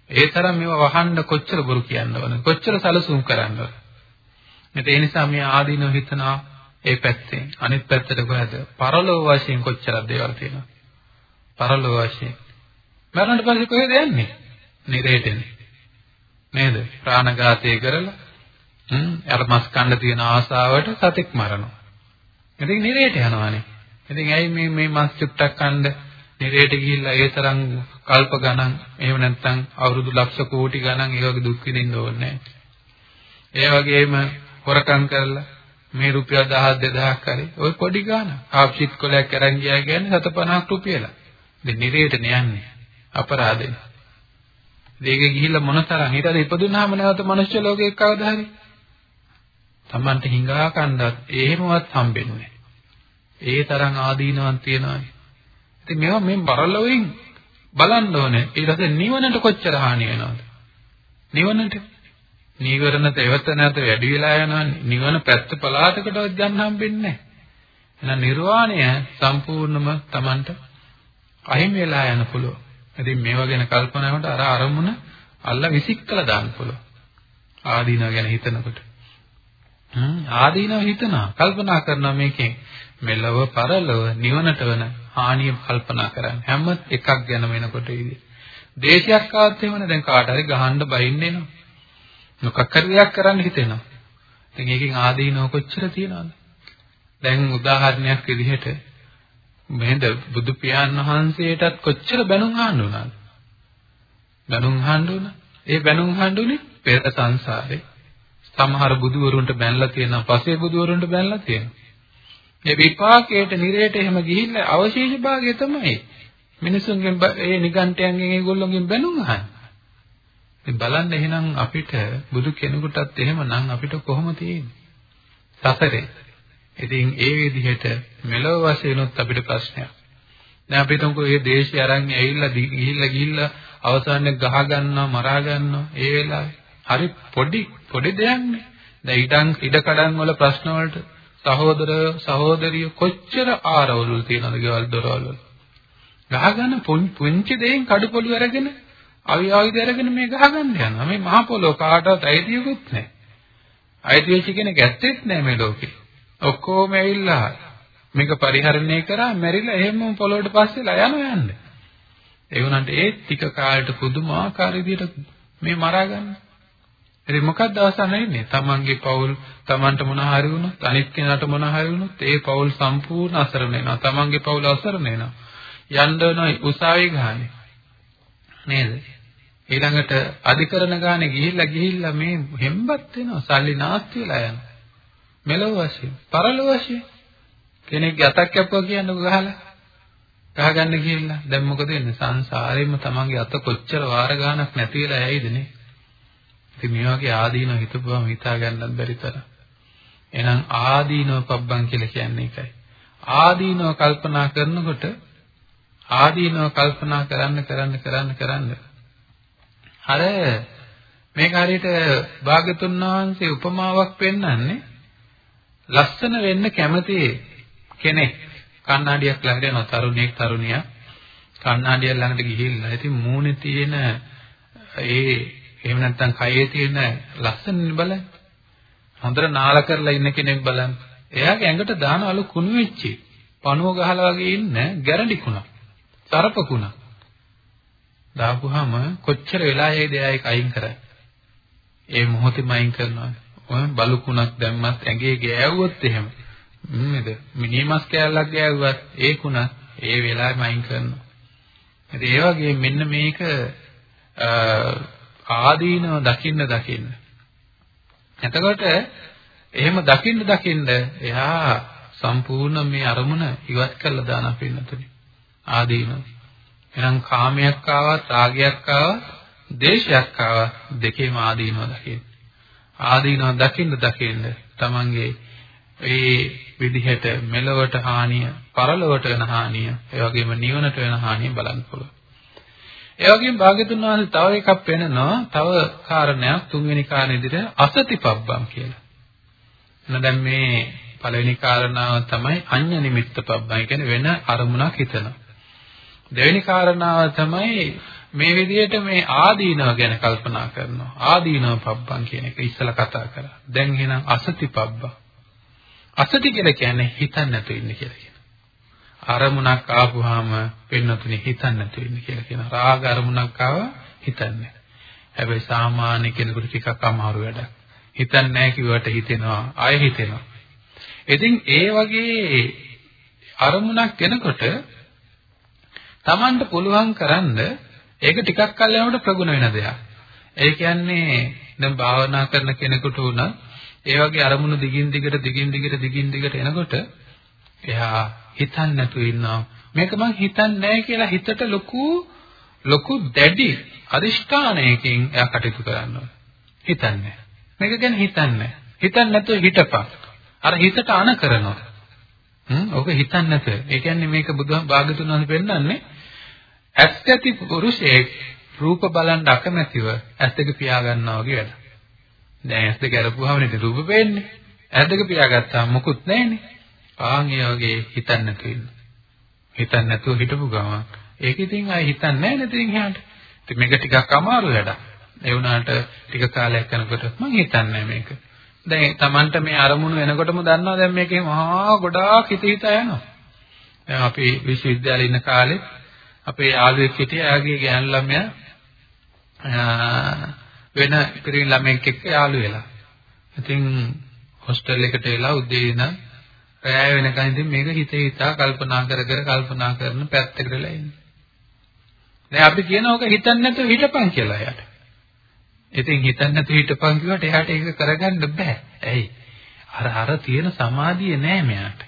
Speaker 2: ඒ තරම් මේවා වහන්න කොච්චර බොරු කියන්න ඕන? කොච්චර සැලසුම් කරන්න ඕන? ඒ නිසා මේ ආදීනව හිතනවා ඒ පැත්තෙන් අනිත් පැත්තට කොහද පරලෝක වශයෙන් කොච්චරක් දේවල් තියෙනවා පරලෝක වශයෙන්. මරණයට පස්සේ කොහෙද යන්නේ? නිරේතනේ. නේද? ප්‍රාණඝාතය කරලා හ්ම් අර මස් කන්න තියෙන ආසාවට සතෙක් මරනවා. ඉතින් නිරේට යනවානේ. ඉතින් ඇයි මේ මේ මස් චුට්ටක් කන්න නිරේට ගිහිල්ලා ඒ තරම් කල්ප ගණන් එහෙම නැත්නම් අවුරුදු ලක්ෂ කෝටි ගණන් ඒ වගේ දුක් විඳින්න ඕනේ ඒ වගේම හොරකම් කරලා මේ රුපියල් 1000 2000ක් හරි ওই පොඩි ගාන ආප්ෂිත් කොලයක් අරන් ගියා කියන්නේ 750ක් රුපියල. ඉතින් නිරේටනේ යන්නේ අපරාධේ. දෙයක ගිහිල්ලා මොන තරම් ඊට පස්සේ ඉපදුනාම නැවත මනුෂ්‍ය ලෝකයක කවදා හරි Tamante හිඟා කණ්ඩත් එහෙමවත් හම්බෙන්නේ ඒ තරම් ආදීනවන් තියනවානේ. ඉතින් මේවා මේ පරලොවෙන් බලන්න ඕනේ. ඊට පස්සේ නිවනට කොච්චර හානි වෙනවද? නිවනට නීවරණ තෙවත නැත වැඩි වෙලා යනවා. නිවන පැත්ත පලාතකටවත් ගන්න හම්බෙන්නේ නැහැ. එහෙනම් නිර්වාණය සම්පූර්ණම Tamanට අහිමි වෙලා යන පුළුවන්. ඉතින් මේවා ගැන කල්පනා කරනකොට අර අරමුණ අල්ල විසික්කලා දාන්න පුළුවන්. ආදීනව ගැන හිතනකොට. හ්ම් ආදීනව හිතනවා. කල්පනා කරනවා මේකෙන් මෙලව පරලව නිවනට වෙන හානිය කල්පනා කරන්නේ. හැම එකක් ගැන වෙනකොට ඉතින්. දේශයක් ආවත් එහෙමනේ. දැන් කාට හරි ගහන්න බයින්න එනවා. මොකක් හරි දෙයක් කරන්න හිතෙනවා. ඉතින් ඒකෙන් ආදීනව කොච්චර තියනවද? දැන් උදාහරණයක් විදිහට මෙහෙද බුදු පියාණන් වහන්සේටත් කොච්චර බැනුම් අහන්න උනාද? බැනුම් අහන්න උනා. ඒ බැනුම් අහන්න උනේ පෙර සංසාරේ. සමහර බුදුවරුන්ට බැනලා තියෙනවා, පසේ බුදුවරුන්ට බැනලා තියෙනවා. ඒ විපාකයට නිරේට එහෙම ගිහිල්ලා අවශේෂ භාගය තමයි මිනිසුන්ගෙන් ඒ නිගන්ටයන්ගෙන් ඒගොල්ලෝගෙන් බැනුම් අහන්නේ. ඉතින් බලන්න එහෙනම් අපිට බුදු කෙනෙකුටත් එහෙම නම් අපිට කොහොම තියෙන්නේ? සසරේ ඉතින් ඒ විදිහට මෙලොව වශයෙන්ුත් අපිට ප්‍රශ්නයක්. දැන් අපි හිතමුකෝ මේ දේශي අරන් ඇවිල්ලා ගිහිල්ලා ගිහිල්ලා අවසානයේ ගහ ගන්නවා මරා ගන්නවා ඒ වෙලාවේ හරි පොඩි පොඩි දෙයක්නේ. දැන් ඉඩම් ඉඩ කඩන් වල ප්‍රශ්න වලට සහෝදර සහෝදරිය කොච්චර ආරවලු තියනවද ගෙවල් දොරවල් වල. ගහ ගන්න පුංචි දෙයින් කඩපොළු අරගෙන අවි ආයුධ අරගෙන මේ ගහ ගන්න යනවා. මේ මහ පොළොව කාටවත් අයිතියකුත් නැහැ. අයිති වෙච්ච කෙනෙක් ඇත්තෙත් නැහැ මේ ලෝකේ. ඔක්කොම ඇවිල්ලා මේක පරිහරණය කරා මැරිලා එහෙම පොළොවට පස්සෙලා යනවා යන්නේ. ඒ වුණාට ඒ ටික කාලෙට පුදුමාකාර විදිහට මේ මරා ගන්න. ඉතින් මොකක්ද අවසාන වෙන්නේ? තමන්ගේ පවුල් තමන්ට මොන හරි වුණොත් අනිත් කෙනාට මොන හරි වුණොත් ඒ පවුල් සම්පූර්ණ අසරණ වෙනවා. තමන්ගේ පවුල අසරණ වෙනවා. යන්න වෙනවා උසාවිය ගානේ. නේද? ඊළඟට අධිකරණ ගානේ ගිහිල්ලා ගිහිල්ලා මේ හෙම්බත් වෙනවා. සල්ලි නාස්ති වෙලා යනවා. මෙලොව වශයෙන් පරලොව වශයෙන් කෙනෙක් යතක් කැපුවා කියන්නකො ගහලා ගහගන්න කියලා. දැන් මොකද වෙන්නේ? සංසාරෙම තමන්ගේ අත කොච්චර වාර ගාණක් නැති වෙලා ඇයිද නේ? ඉතින් මේ වගේ ආදීනව හිතපුවම හිතා ගන්නත් බැරි තරම්. එහෙනම් ආදීනව පබ්බන් කියලා කියන්නේ ඒකයි. ආදීනව කල්පනා කරනකොට ආදීනව කල්පනා කරන්න කරන්න කරන්න කරන්න. අර මේක හරියට භාගතුන් වහන්සේ උපමාවක් පෙන්වන්නේ ලස්සන වෙන්න කැමති කෙනෙක් කණ්ණාඩියක් ළඟට යනවා තරුණියෙක් තරුණියක් කණ්ණාඩියක් ළඟට ගිහිල්ලා. ඉතින් මූණේ තියෙන ඒ එහෙම නැත්නම් කයේ තියෙන ලස්සන බලන්න. හොඳට නාල කරලා ඉන්න කෙනෙක් බලන්න. එයාගේ ඇඟට දාන අලු කුණු වෙච්චි. පණුව ගහලා වගේ ඉන්න ගැරන්ඩි කුණක්. සරප කුණක්. දාපුවාම කොච්චර වෙලා ඒ දෙයයි අයින් කරන්නේ. ඒ මොහොතේම අයින් කරනවා. ඔය බලුකුණක් දැම්මත් ඇඟේ ගෑවුවොත් එහෙම. නේද? මිනිමස් කෑල්ලක් ගෑවුවත් ඒකුණ ඒ වෙලාවෙම අයින් කරනවා. ඉතින් ඒ වගේ මෙන්න මේක ආදීනව දකින්න දකින්න. එතකොට එහෙම දකින්න දකින්න එයා සම්පූර්ණ මේ අරමුණ ඉවත් කරලා දාන පින්නතුනි. ආදීනව. එහෙනම් කාමයක් ආවත්, රාගයක් ආවත්, දේශයක් ආවත් දෙකේම ආදීනව දකින්න. ආදීනව දකින්න දකින්න තමන්ගේ ඒ විදිහට මෙලවට හානිය, පරලොවට වෙන හානිය, ඒ වගේම නිවනට වෙන හානිය බලන්න පුළුවන්. ඒ වගේම භාග්‍යතුන් වහන්සේ තව එකක් පෙන්නනවා, තව කාරණයක් තුන්වෙනි කාරණේ විදිහට අසතිපබ්බම් කියලා. එන දැන් මේ පළවෙනි කාරණාව තමයි අඤ්ඤ නිමිත්ත පබ්බම් කියන්නේ වෙන අරමුණක් හිතනවා. දෙවෙනි කාරණාව තමයි මේ විදිහට මේ ආදීනව ගැන කල්පනා කරනවා. ආදීනව පබ්බම් කියන එක ඉස්සලා කතා කරා. දැන් එහෙනම් අසති පබ්බම්. අසති කියලා කියන්නේ හිතන්නේ නැතුව ඉන්න කියලා කියනවා. අරමුණක් ආපුවාම වෙන්නතුනේ හිතන්නේ නැතුව ඉන්න කියලා කියනවා. රාග අරමුණක් ආව හිතන්නේ. හැබැයි සාමාන්‍ය කෙනෙකුට ටිකක් අමාරු වැඩක්. හිතන්නේ නැහැ කිව්වට හිතෙනවා, ආයෙ හිතෙනවා. ඉතින් ඒ වගේ අරමුණක් එනකොට Tamanට පුළුවන් කරන්න ඒක ටිකක් කල් යනකොට ප්‍රගුණ වෙන දෙයක්. ඒ කියන්නේ දැන් භාවනා කරන කෙනෙකුට උනත් ඒ වගේ අරමුණු දිගින් දිගට දිගින් දිගට දිගින් දිගට එනකොට එයා හිතන්නේ නැතුව ඉන්නවා. මේක මං හිතන්නේ නැහැ කියලා හිතට ලොකු ලොකු දැඩි අදිෂ්ඨානයකින් එයා කටයුතු කරනවා. හිතන්නේ. මේක ගැන හිතන්නේ. හිතන්නේ නැතුව හිටපන්. අර හිතට අන කරනවා. හ්ම් ඔක හිතන්නේ නැතුව. ඒ කියන්නේ මේක බුදුහාම භාගතුන් වහන්සේ පෙන්නන්නේ ඇස් ඇති පුරුෂයෙක් රූප බලන් අකමැතිව ඇස් දෙක පියා ගන්නවා වගේ වැඩ. දැන් ඇස් දෙක අරපුවාම නේද රූප පේන්නේ. ඇස් දෙක පියාගත්තාම මොකුත් නැහැනේ. ආන් ඒ වගේ හිතන්නේ නැතුව ඉන්න. හිතන්නේ නැතුව හිටපු ගමන් ඒක ඉතින් ආයි හිතන්නේ නැහැ නේද ඉතින් එහාට. ඉතින් මේක ටිකක් අමාරු වැඩක්. ඒ වුණාට ටික කාලයක් යනකොට මම හිතන්නේ මේක. දැන් Tamanට මේ අරමුණු එනකොටම දන්නවා දැන් මේකේ මහා ගොඩාක් හිත හිත යනවා. දැන් අපි විශ්වවිද්‍යාලේ ඉන්න කාලේ අපේ යාළුවෙක් හිටියා එයාගේ ගෑනු ළමයා වෙන පිරිමි ළමෙක් එක්ක යාළු වෙලා. ඉතින් හොස්ටල් එකට එලා උදේ ඉඳන් රැය වෙනකන් ඉතින් මේක හිතේ හිතා කල්පනා කර කර කල්පනා කරන පැත්තකට වෙලා ඉන්නේ. දැන් අපි කියනවා ඔක හිතන්නේ නැතුව හිටපන් කියලා එයාට. ඉතින් හිතන්නේ නැතුව හිටපන් කිව්වට එයාට ඒක කරගන්න බෑ. ඇයි? අර අර තියෙන සමාධිය නෑ මෙයාට.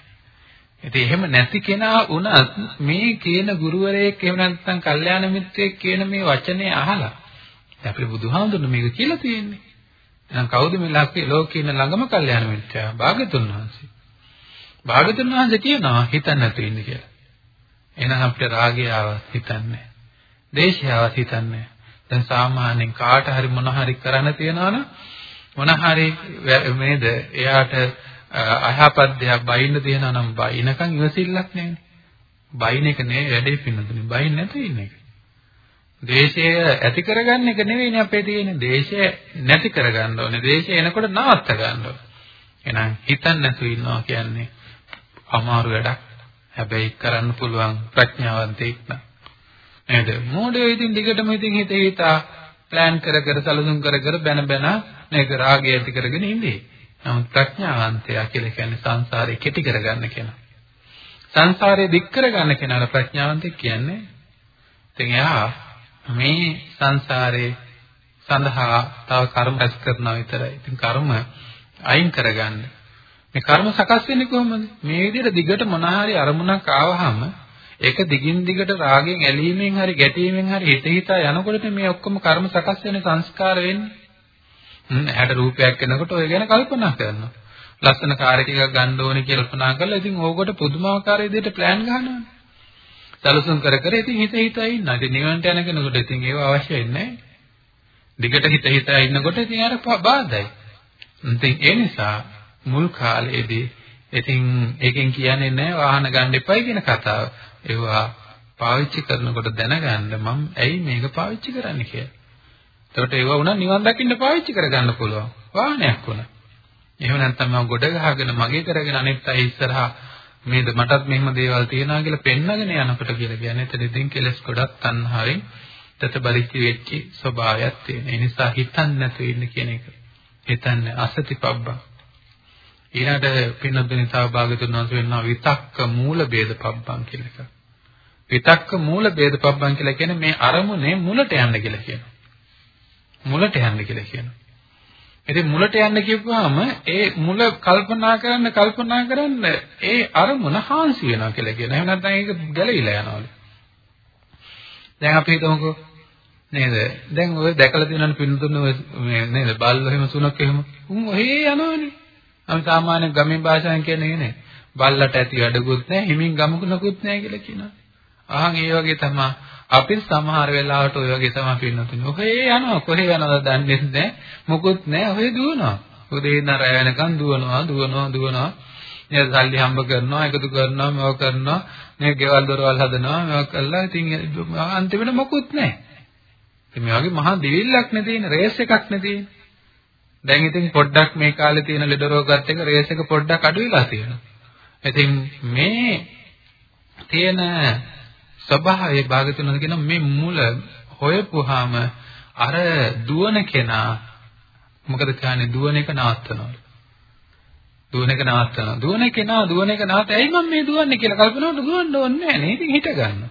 Speaker 2: ඉතින් එහෙම නැති කෙනා වුණත් මේ කියන ගුරුවරයෙක් එහෙම නැත්නම් කල්යාණ මිත්‍රයෙක් කියන මේ වචනේ අහලා අපේ බුදුහාමුදුරනේ මේක කියලා තියෙන්නේ. එහෙනම් කවුද මේ ලෝකේ ලෝකේ ඉන්න ළඟම කල්යාණ මිත්‍රයා? භාගතුන් වහන්සේ. භාගතුන් වහන්සේ කියනවා හිතන්න නැතුව ඉන්න කියලා. එහෙනම් අපිට රාගය ආවත් හිතන්නේ. දේශය ආවත් හිතන්නේ. දැන් සාමාන්‍යයෙන් කාට හරි මොන හරි කරන්න තියනවනම් මොන හරි මේද එයාට අයහපත් දෙයක් බයින්න තියනවා නම් බයිනකන් ඉවසිල්ලක් නැහැ. බයින එක නේ වැඩේ පින්නතුනේ. බයින් නැතුව ඉන්න එක. දේශය ඇති කරගන්න එක නෙවෙයිනේ අපේ තියෙන්නේ. දේශය නැති කරගන්න ඕනේ. දේශය එනකොට නවත්ත ගන්න ඕනේ. එහෙනම් හිතන්න නැතුව ඉන්නවා කියන්නේ අමාරු වැඩක්. හැබැයි කරන්න පුළුවන් ප්‍රඥාවන්තයෙක් නම්. නේද? මෝඩයෝ ඉතින් දිගටම ඉතින් හිත හිතා ප්ලෑන් කර කර සැලසුම් කර කර බැන බැන මේක රාගය ඇති කරගෙන ඉන්නේ. නමුත් ප්‍රඥාවන්තයා කියලා කියන්නේ සංසාරේ කෙටි කරගන්න කෙනා. සංසාරේ දික් කරගන්න කෙනාට ප්‍රඥාවන්තයෙක් කියන්නේ. ඉතින් එයා මේ සංසාරේ සඳහා තව කර්ම රැස් කරනවා විතරයි. ඉතින් කර්ම අයින් කරගන්න. මේ කර්ම සකස් වෙන්නේ කොහොමද? මේ විදිහට දිගට මොන හරි අරමුණක් ආවහම ඒක දිගින් දිගට රාගෙන් ඇලීමෙන් හරි ගැටීමෙන් හරි හිත හිතා යනකොට මේ ඔක්කොම කර්ම සකස් වෙන සංස්කාර වෙන්නේ. හ්ම් ඇහැට රූපයක් එනකොට ඔය ගැන කල්පනා කරනවා. ලස්සන කාර් එකක් ගන්න ඕනේ කියලා කල්පනා කරලා ඉතින් ඕකට පුදුමාකාර විදිහට ප්ලෑන් ගන්නවා. සැලසුම් කර කර ඉතින් හිත හිතා ඉන්න. ඉතින් නිවන්ට යන කෙනෙකුට ඉතින් ඒව අවශ්‍ය වෙන්නේ නැහැ. දිගට හිත හිතා ඉන්නකොට ඉතින් අර බාධායි. ඉතින් ඒ නිසා මුල් කාලේදී ඉතින් ඒකෙන් කියන්නේ නැහැ වාහන ගන්න එපයි කියන කතාව. ඒවා පාවිච්චි කරනකොට දැනගන්න මම ඇයි මේක පාවිච්චි කරන්නේ කියලා. එතකොට ඒවා උනා නිවන් දකින්න පාවිච්චි කරගන්න පුළුවන්. වාහනයක් වුණා. එහෙම නැත්නම් මම ගොඩ ගහගෙන මගේ කරගෙන අනිත් අය ඉස්සරහා මේද මටත් මෙහෙම දේවල් තියෙනවා කියලා පෙන්නගෙන යනකොට කියලා කියන්නේ එතන ඉතින් කෙලස් ගොඩක් තණ්හාවෙන් තත බරිච්ච වෙච්ච ස්වභාවයක් තියෙන. ඒ නිසා හිතන්නේ නැතුව ඉන්න කියන එක. හිතන්නේ අසතිපබ්බා. ඊළඟට පින්නදුනි තව භාගතුන් වහන්සේ වෙනවා විතක්ක මූල ભેද පබ්බන් කියලා එකක්. විතක්ක මූල ભેද පබ්බන් කියලා කියන්නේ මේ අරමුණේ මුලට යන්න කියලා කියනවා. මුලට යන්න කියලා කියනවා. ඉතින් මුලට යන්න කියපුවාම ඒ මුල කල්පනා කරන්න කල්පනා කරන්න ඒ අරමුණ හාන්සි වෙනවා කියලා කියනවා. එහෙම නැත්නම් ඒක ගැලවිලා යනවලු. දැන් අපි හිතමුකෝ නේද? දැන් ඔය දැකලා තියෙනවනේ පින්තුන මේ නේද? බල්ලෝ එහෙම සුනක් එහෙම. උන් ඔහේ යනවනේ. අපි සාමාන්‍ය ගමේ භාෂාවෙන් කියන්නේ නේ. බල්ලට ඇති වැඩකුත් නැහැ, හිමින් ගමකුණකුත් නැහැ කියලා කියනවා. අහන් ඒ වගේ තමයි අපි සමහර වෙලාවට ඔය වගේ තමයි පින්නතුනේ. ඔහේ යනවා කොහේ යනවද දන්නේ නැහැ. මොකුත් නැහැ. ඔහේ දුවනවා. උදේ ඉඳන් රැ වෙනකන් දුවනවා, දුවනවා, දුවනවා. නේද සල්ලි හම්බ කරනවා, එකතු කරනවා, මේව කරනවා. මේ ගෙවල් දොරවල් හදනවා, මේව කරලා ඉතින් අන්තිමට මොකුත් නැහැ. ඉතින් මේ වගේ මහා දිවිල්ලක් නේ තියෙන, රේස් එකක් නේ තියෙන. දැන් ඉතින් පොඩ්ඩක් මේ කාලේ තියෙන ලෙඩ රෝගات එක රේස් එක පොඩ්ඩක් අඩු වෙලා තියෙනවා. ඉතින් මේ තියෙන ස්වභාවය භාගතුන කියන මේ මුල හොයපුවාම අර දුවන කෙනා මොකද කියන්නේ දුවන එක නවත්තනවා. දුවන එක නවත්තනවා. දුවන කෙනා දුවන එක නවත්ත. ඇයි මම මේ දුවන්නේ කියලා කල්පනා කරනකොට දුවන්න ඕනේ නැහැ නේ. ඉතින් හිට ගන්න.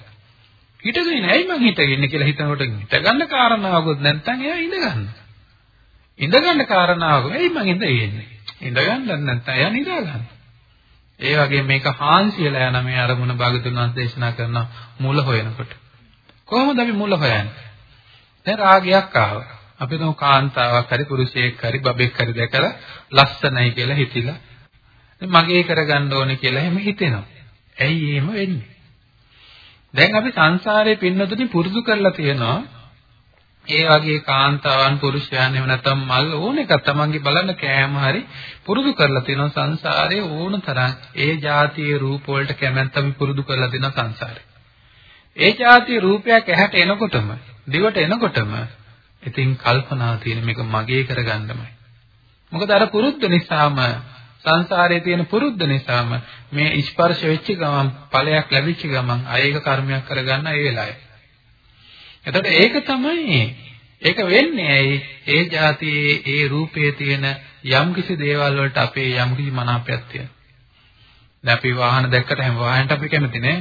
Speaker 2: හිටගෙන ඇයි මං හිටගෙන කියලා හිතනකොට හිට ගන්න කාරණාවකුත් නැත්නම් එයා ඉඳ ගන්න. ඉඳ ගන්න කාරණාවක ඇයි මං ඉඳ ඉන්නේ? ඉඳ ගන්නත් නැත්නම් එයා නිදා ගන්න. ඒ වගේ මේක හාන්සියලා යන මේ අරමුණ භාගතුන් වහන්සේ දේශනා කරන මූල හොයනකොට. කොහොමද අපි මූල හොයන්නේ? දැන් රාගයක් ආවා. අපි තම කාන්තාවක් හරි පුරුෂයෙක් හරි බබෙක් හරි දැකලා ලස්සනයි කියලා හිතිලා මගේ කරගන්න ඕනේ කියලා එහෙම හිතෙනවා. ඇයි එහෙම වෙන්නේ? දැන් අපි සංසාරේ පින්නතුනි පුරුදු කරලා තියෙනවා ඒ වගේ කාන්තාවන් පුරුෂයන් එහෙම නැත්නම් මල් ඕන එකක් තමන්ගේ බලන්න කෑම හරි පුරුදු කරලා තියෙනවා සංසාරේ ඕන තරම් ඒ જાතියේ රූප වලට කැමැත්ත අපි පුරුදු කරලා තියෙනවා සංසාරේ. ඒ જાතියේ රූපයක් ඇහැට එනකොටම දිවට එනකොටම ඉතින් කල්පනා තියෙන මේක මගේ කරගන්නමයි. මොකද අර පුරුද්ද නිසාම සංසාරයේ තියෙන පුරුද්ද නිසාම මේ ස්පර්ශ වෙච්ච ගමන් ඵලයක් ලැබිච්ච ගමන් අයේක කර්මයක් කරගන්න ඒ වෙලාවේ. එතකොට ඒක තමයි ඒක වෙන්නේ ඇයි ඒ જાතියේ ඒ රූපයේ තියෙන යම්කිසි දේවල් වලට අපේ යම්කිසි මනාපයක් තියෙනවා. දැන් අපි වාහන දැක්කට හැම වාහනට අපි කැමති නෑ.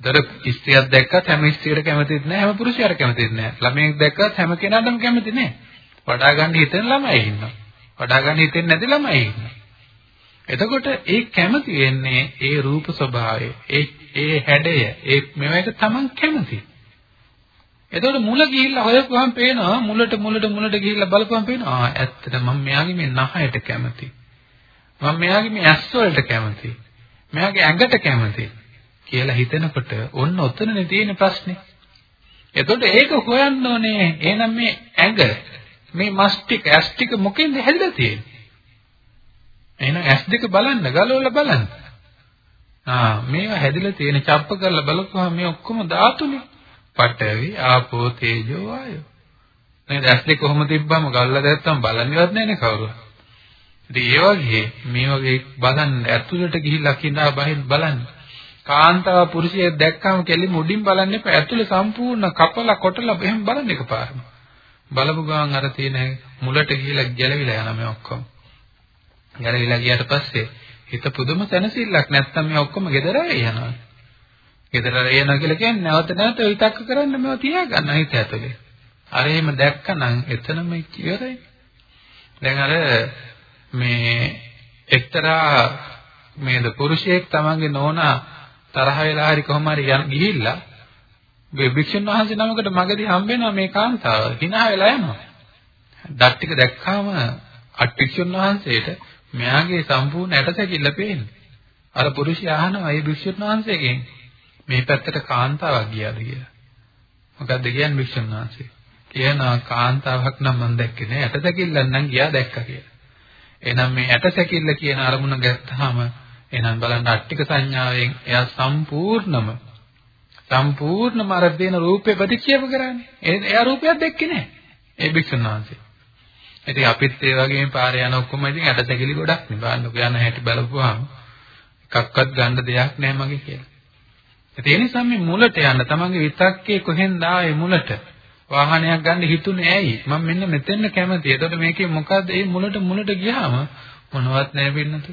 Speaker 2: එතකොට ස්ත්‍රියක් දැක්කත් හැම ස්ත්‍රියකට කැමතිත් නෑ හැම පුරුෂයාට කැමතිත් නෑ. ළමයෙක් දැක්කත් හැම කෙනාටම කැමති නෑ. වඩා ගන්න හිතෙන ළමයි ඉන්නවා. වඩා ගන්න හිතෙන්නේ නැති ළමයි ඉන්නවා. එතකොට ඒ කැමති වෙන්නේ ඒ රූප ස්වභාවය, ඒ ඒ හැඩය, ඒ මේවා එක Taman කැමති. එතකොට මුල ගිහිල්ලා හොයපුවාම පේනවා මුලට මුලට මුලට ගිහිල්ලා බලපුවාම පේනවා ආ ඇත්තට මම මෙයාගේ මේ නහයට කැමති. මම මෙයාගේ මේ ඇස් වලට කැමති. මෙයාගේ ඇඟට කැමති කියලා හිතනකොට ඔන්න ඔතනනේ තියෙන ප්‍රශ්නේ. එතකොට ඒක හොයන්න ඕනේ. එහෙනම් මේ ඇඟ මේ මස් ටික ඇස් ටික මොකෙන්ද හැදලා තියෙන්නේ? එහෙනම් ඇස් දෙක බලන්න ගලවලා බලන්න. ආ මේවා හැදිලා තියෙන චප්ප කරලා බලපුවාම මේ ඔක්කොම ධාතුනේ. පඨවි ආපෝ තේජෝ වායෝ. නේද ඇස් දෙක කොහොම තිබ්බම ගල්ලා දැත්තම් බලන්නේවත් නැනේ කවුරුත්. ඉතින් ඒ වගේ මේ වගේ බලන්න ඇතුළට ගිහිල්ලා කිඳා බහින් බලන්න. කාන්තාව පුරුෂයෙක් දැක්කම කෙලින් මුඩින් බලන්න එපා. ඇතුළේ සම්පූර්ණ කපලා කොටලා එහෙම බලන්න එකපාරම. බලපු ගමන් අර තියෙන මුලට ගිහිල්ලා ගැලවිලා යනවා මේ ඔක්කොම. ගැලවිලා ගියාට පස්සේ හිත පුදුම තනසිල්ලක් නැත්තම් මේ ඔක්කොම gedara යනවා. Gedara යනවා කියලා කියන්නේ නැවත නැවත විතක්ක කරන්න මේවා තියාගන්න හිත ඇතුලේ. අර එහෙම දැක්කනම් එතනම ඉවරයි. දැන් අර මේ එක්තරා මේද පුරුෂයෙක් තමන්ගේ නෝනා තරහ වෙලා හරි කොහොම හරි ගිහිල්ලා භික්ෂුන් වහන්සේ නමකට මගදී හම්බෙනවා මේ කාන්තාව. hina වෙලා යනවා. දත් ටික දැක්කාම අට්ටික්ෂුන් වහන්සේට මෙයාගේ සම්පූර්ණ ඇටසැකිල්ල පේන්නේ. අර පුරුෂයා අහනවා මේ භික්ෂුන් වහන්සේගෙන් මේ පැත්තට කාන්තාවක් ගියාද කියලා. මොකද්ද කියන්නේ භික්ෂුන් වහන්සේ? කියනවා කාන්තාවක් නම් මම දැක්කේ නෑ ඇටසැකිල්ලක් නම් ගියා දැක්කා කියලා. එහෙනම් මේ ඇටසැකිල්ල කියන අරමුණ ගත්තාම එහෙනම් බලන්න අට්ටික සංඥාවෙන් එයා සම්පූර්ණම සම්පූර්ණම අර දෙන රූපේ ප්‍රතික්ෂේප කරන්නේ. එයා රූපයක් දැක්කේ නැහැ. ඒ භික්ෂුන් වහන්සේ. ඉතින් අපිත් ඒ වගේම පාරේ යන ඔක්කොම ඉතින් ඇටසැකිලි ගොඩක් නේ. බලන්නකො යන හැටි බලපුවාම එකක්වත් ගන්න දෙයක් නැහැ මගේ කියලා. ඒ නිසා මේ මුලට යන්න තමන්ගේ විතක්කේ කොහෙන්ද ආයේ මුලට? වාහනයක් ගන්න හිතුනේ ඇයි? මම මෙන්න මෙතෙන්න කැමතියි. එතකොට මේකේ මොකද්ද? ඒ මුලට මුලට ගියාම මොනවත් නැහැ වෙන්නතු.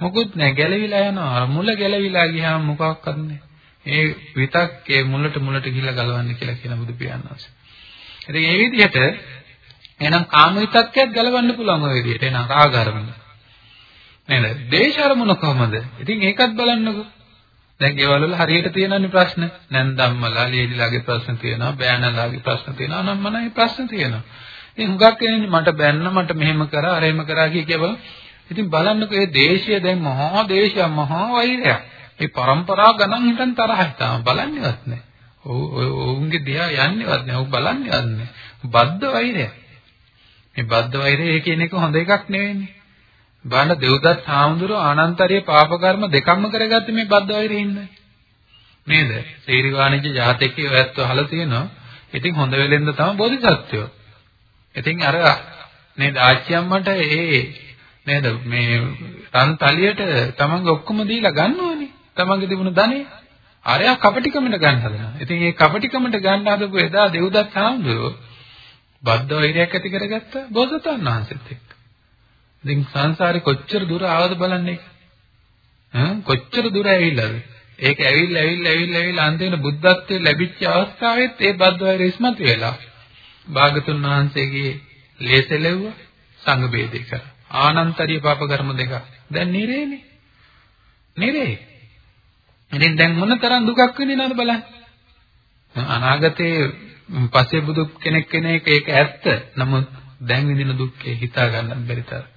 Speaker 2: මොකුත් නැහැ. ගැලවිලා යනවා. මුල ගැලවිලා ගියාම මොකක්වත් නැහැ. ඒ විතක්කේ මුලට මුලට ගිහිල්ලා ගලවන්න කියලා කියන බුදු පියාණන් වහන්සේ. ඉතින් මේ විදිහට එහෙනම් කාම විතක්කයක් ගලවන්න පුළුවන් ඔය විදිහට. එහෙනම් රාග අරමුණ. නේද? දේශ අරමුණ කොහමද? ඉතින් ඒකත් බලන්නකෝ. දැන් ගෙවල් වල හරියට තියෙනවනේ ප්‍රශ්න. නැන්දම්මලා, ලීලිලාගේ ප්‍රශ්න තියෙනවා, බෑනලාගේ ප්‍රශ්න තියෙනවා, අනම්මනාගේ ප්‍රශ්න තියෙනවා. ඉතින් හුඟක් වෙන්නේ මට බැන්න මට මෙහෙම කරා, අර එහෙම කරා කිය කියව. ඉතින් බලන්නකෝ මේ දේශය දැන් මහා දේශයක්, මහා වෛරයක්. මේ પરම්පරා ගණන් හිටන් තරහයි තාම බලන්නේවත් නැහැ. ඔවුන්ගේ දිහා යන්නේවත් නැහැ. ඔව් බලන්නේවත් නැහැ. බද්ධ වෛරය. මේ බද්ධ වෛරය කියන එක හොඳ එකක් නෙවෙන්නේ. බලන්න දෙව්දත් හාමුදුරුවෝ ආනන්තරීය පාප කර්ම දෙකක්ම කරගත්තේ මේ බද්ධ වෛරයෙන් ඉන්නේ. නේද? සීරිවාණිජ ජාතකයේ ඔයත් අහලා තියෙනවා. ඉතින් හොඳ වෙලෙන්ද තමයි බෝධිසත්වයෝ. ඉතින් අර නේද ආච්චියම්මට ඒ නේද මේ රන් තලියට තමන්ගේ ඔක්කොම දීලා ගන්නවනේ. තමන්ගේ තිබුණු ධනෙ. අරයා කපටිකමට ගන්න හදනවා. ඉතින් මේ කපටිකමට ගන්න හදපු එදා දෙව්දත් හාමුදුරුවෝ බද්ධ වෛරයක් ඇති කරගත්ත බෝසතාණන් වහන්සේත් එක්ක. ඉතින් සංසාරේ කොච්චර දුර ආවද බලන්නේ. හ්ම් කොච්චර දුර ඇවිල්ලාද? ඒක ඇවිල්ලා ඇවිල්ලා ඇවිල්ලා ඇවිල්ලා අන්තිමට බුද්ධත්වයේ ලැබිච්ච අවස්ථාවෙත් ඒ බද්ධ වෛරය ඉස්මතු වෙලා භාගතුන් වහන්සේගේ ලේසෙලෙව්ව සංඝ බේදේ කර. ආනන්තරීය පාප කර්ම දෙක. දැන් නිරේනේ. නිරේ. ඉතින් දැන් මොන තරම් දුකක් වෙන්නේ නැද්ද බලන්න. අනාගතයේ පස්සේ බුදු කෙනෙක් කෙනෙක් ඒක ඇත්ත. නමුත් දැන් විඳින දුක්ඛේ හිතා ගන්නත් බැරි තරම්.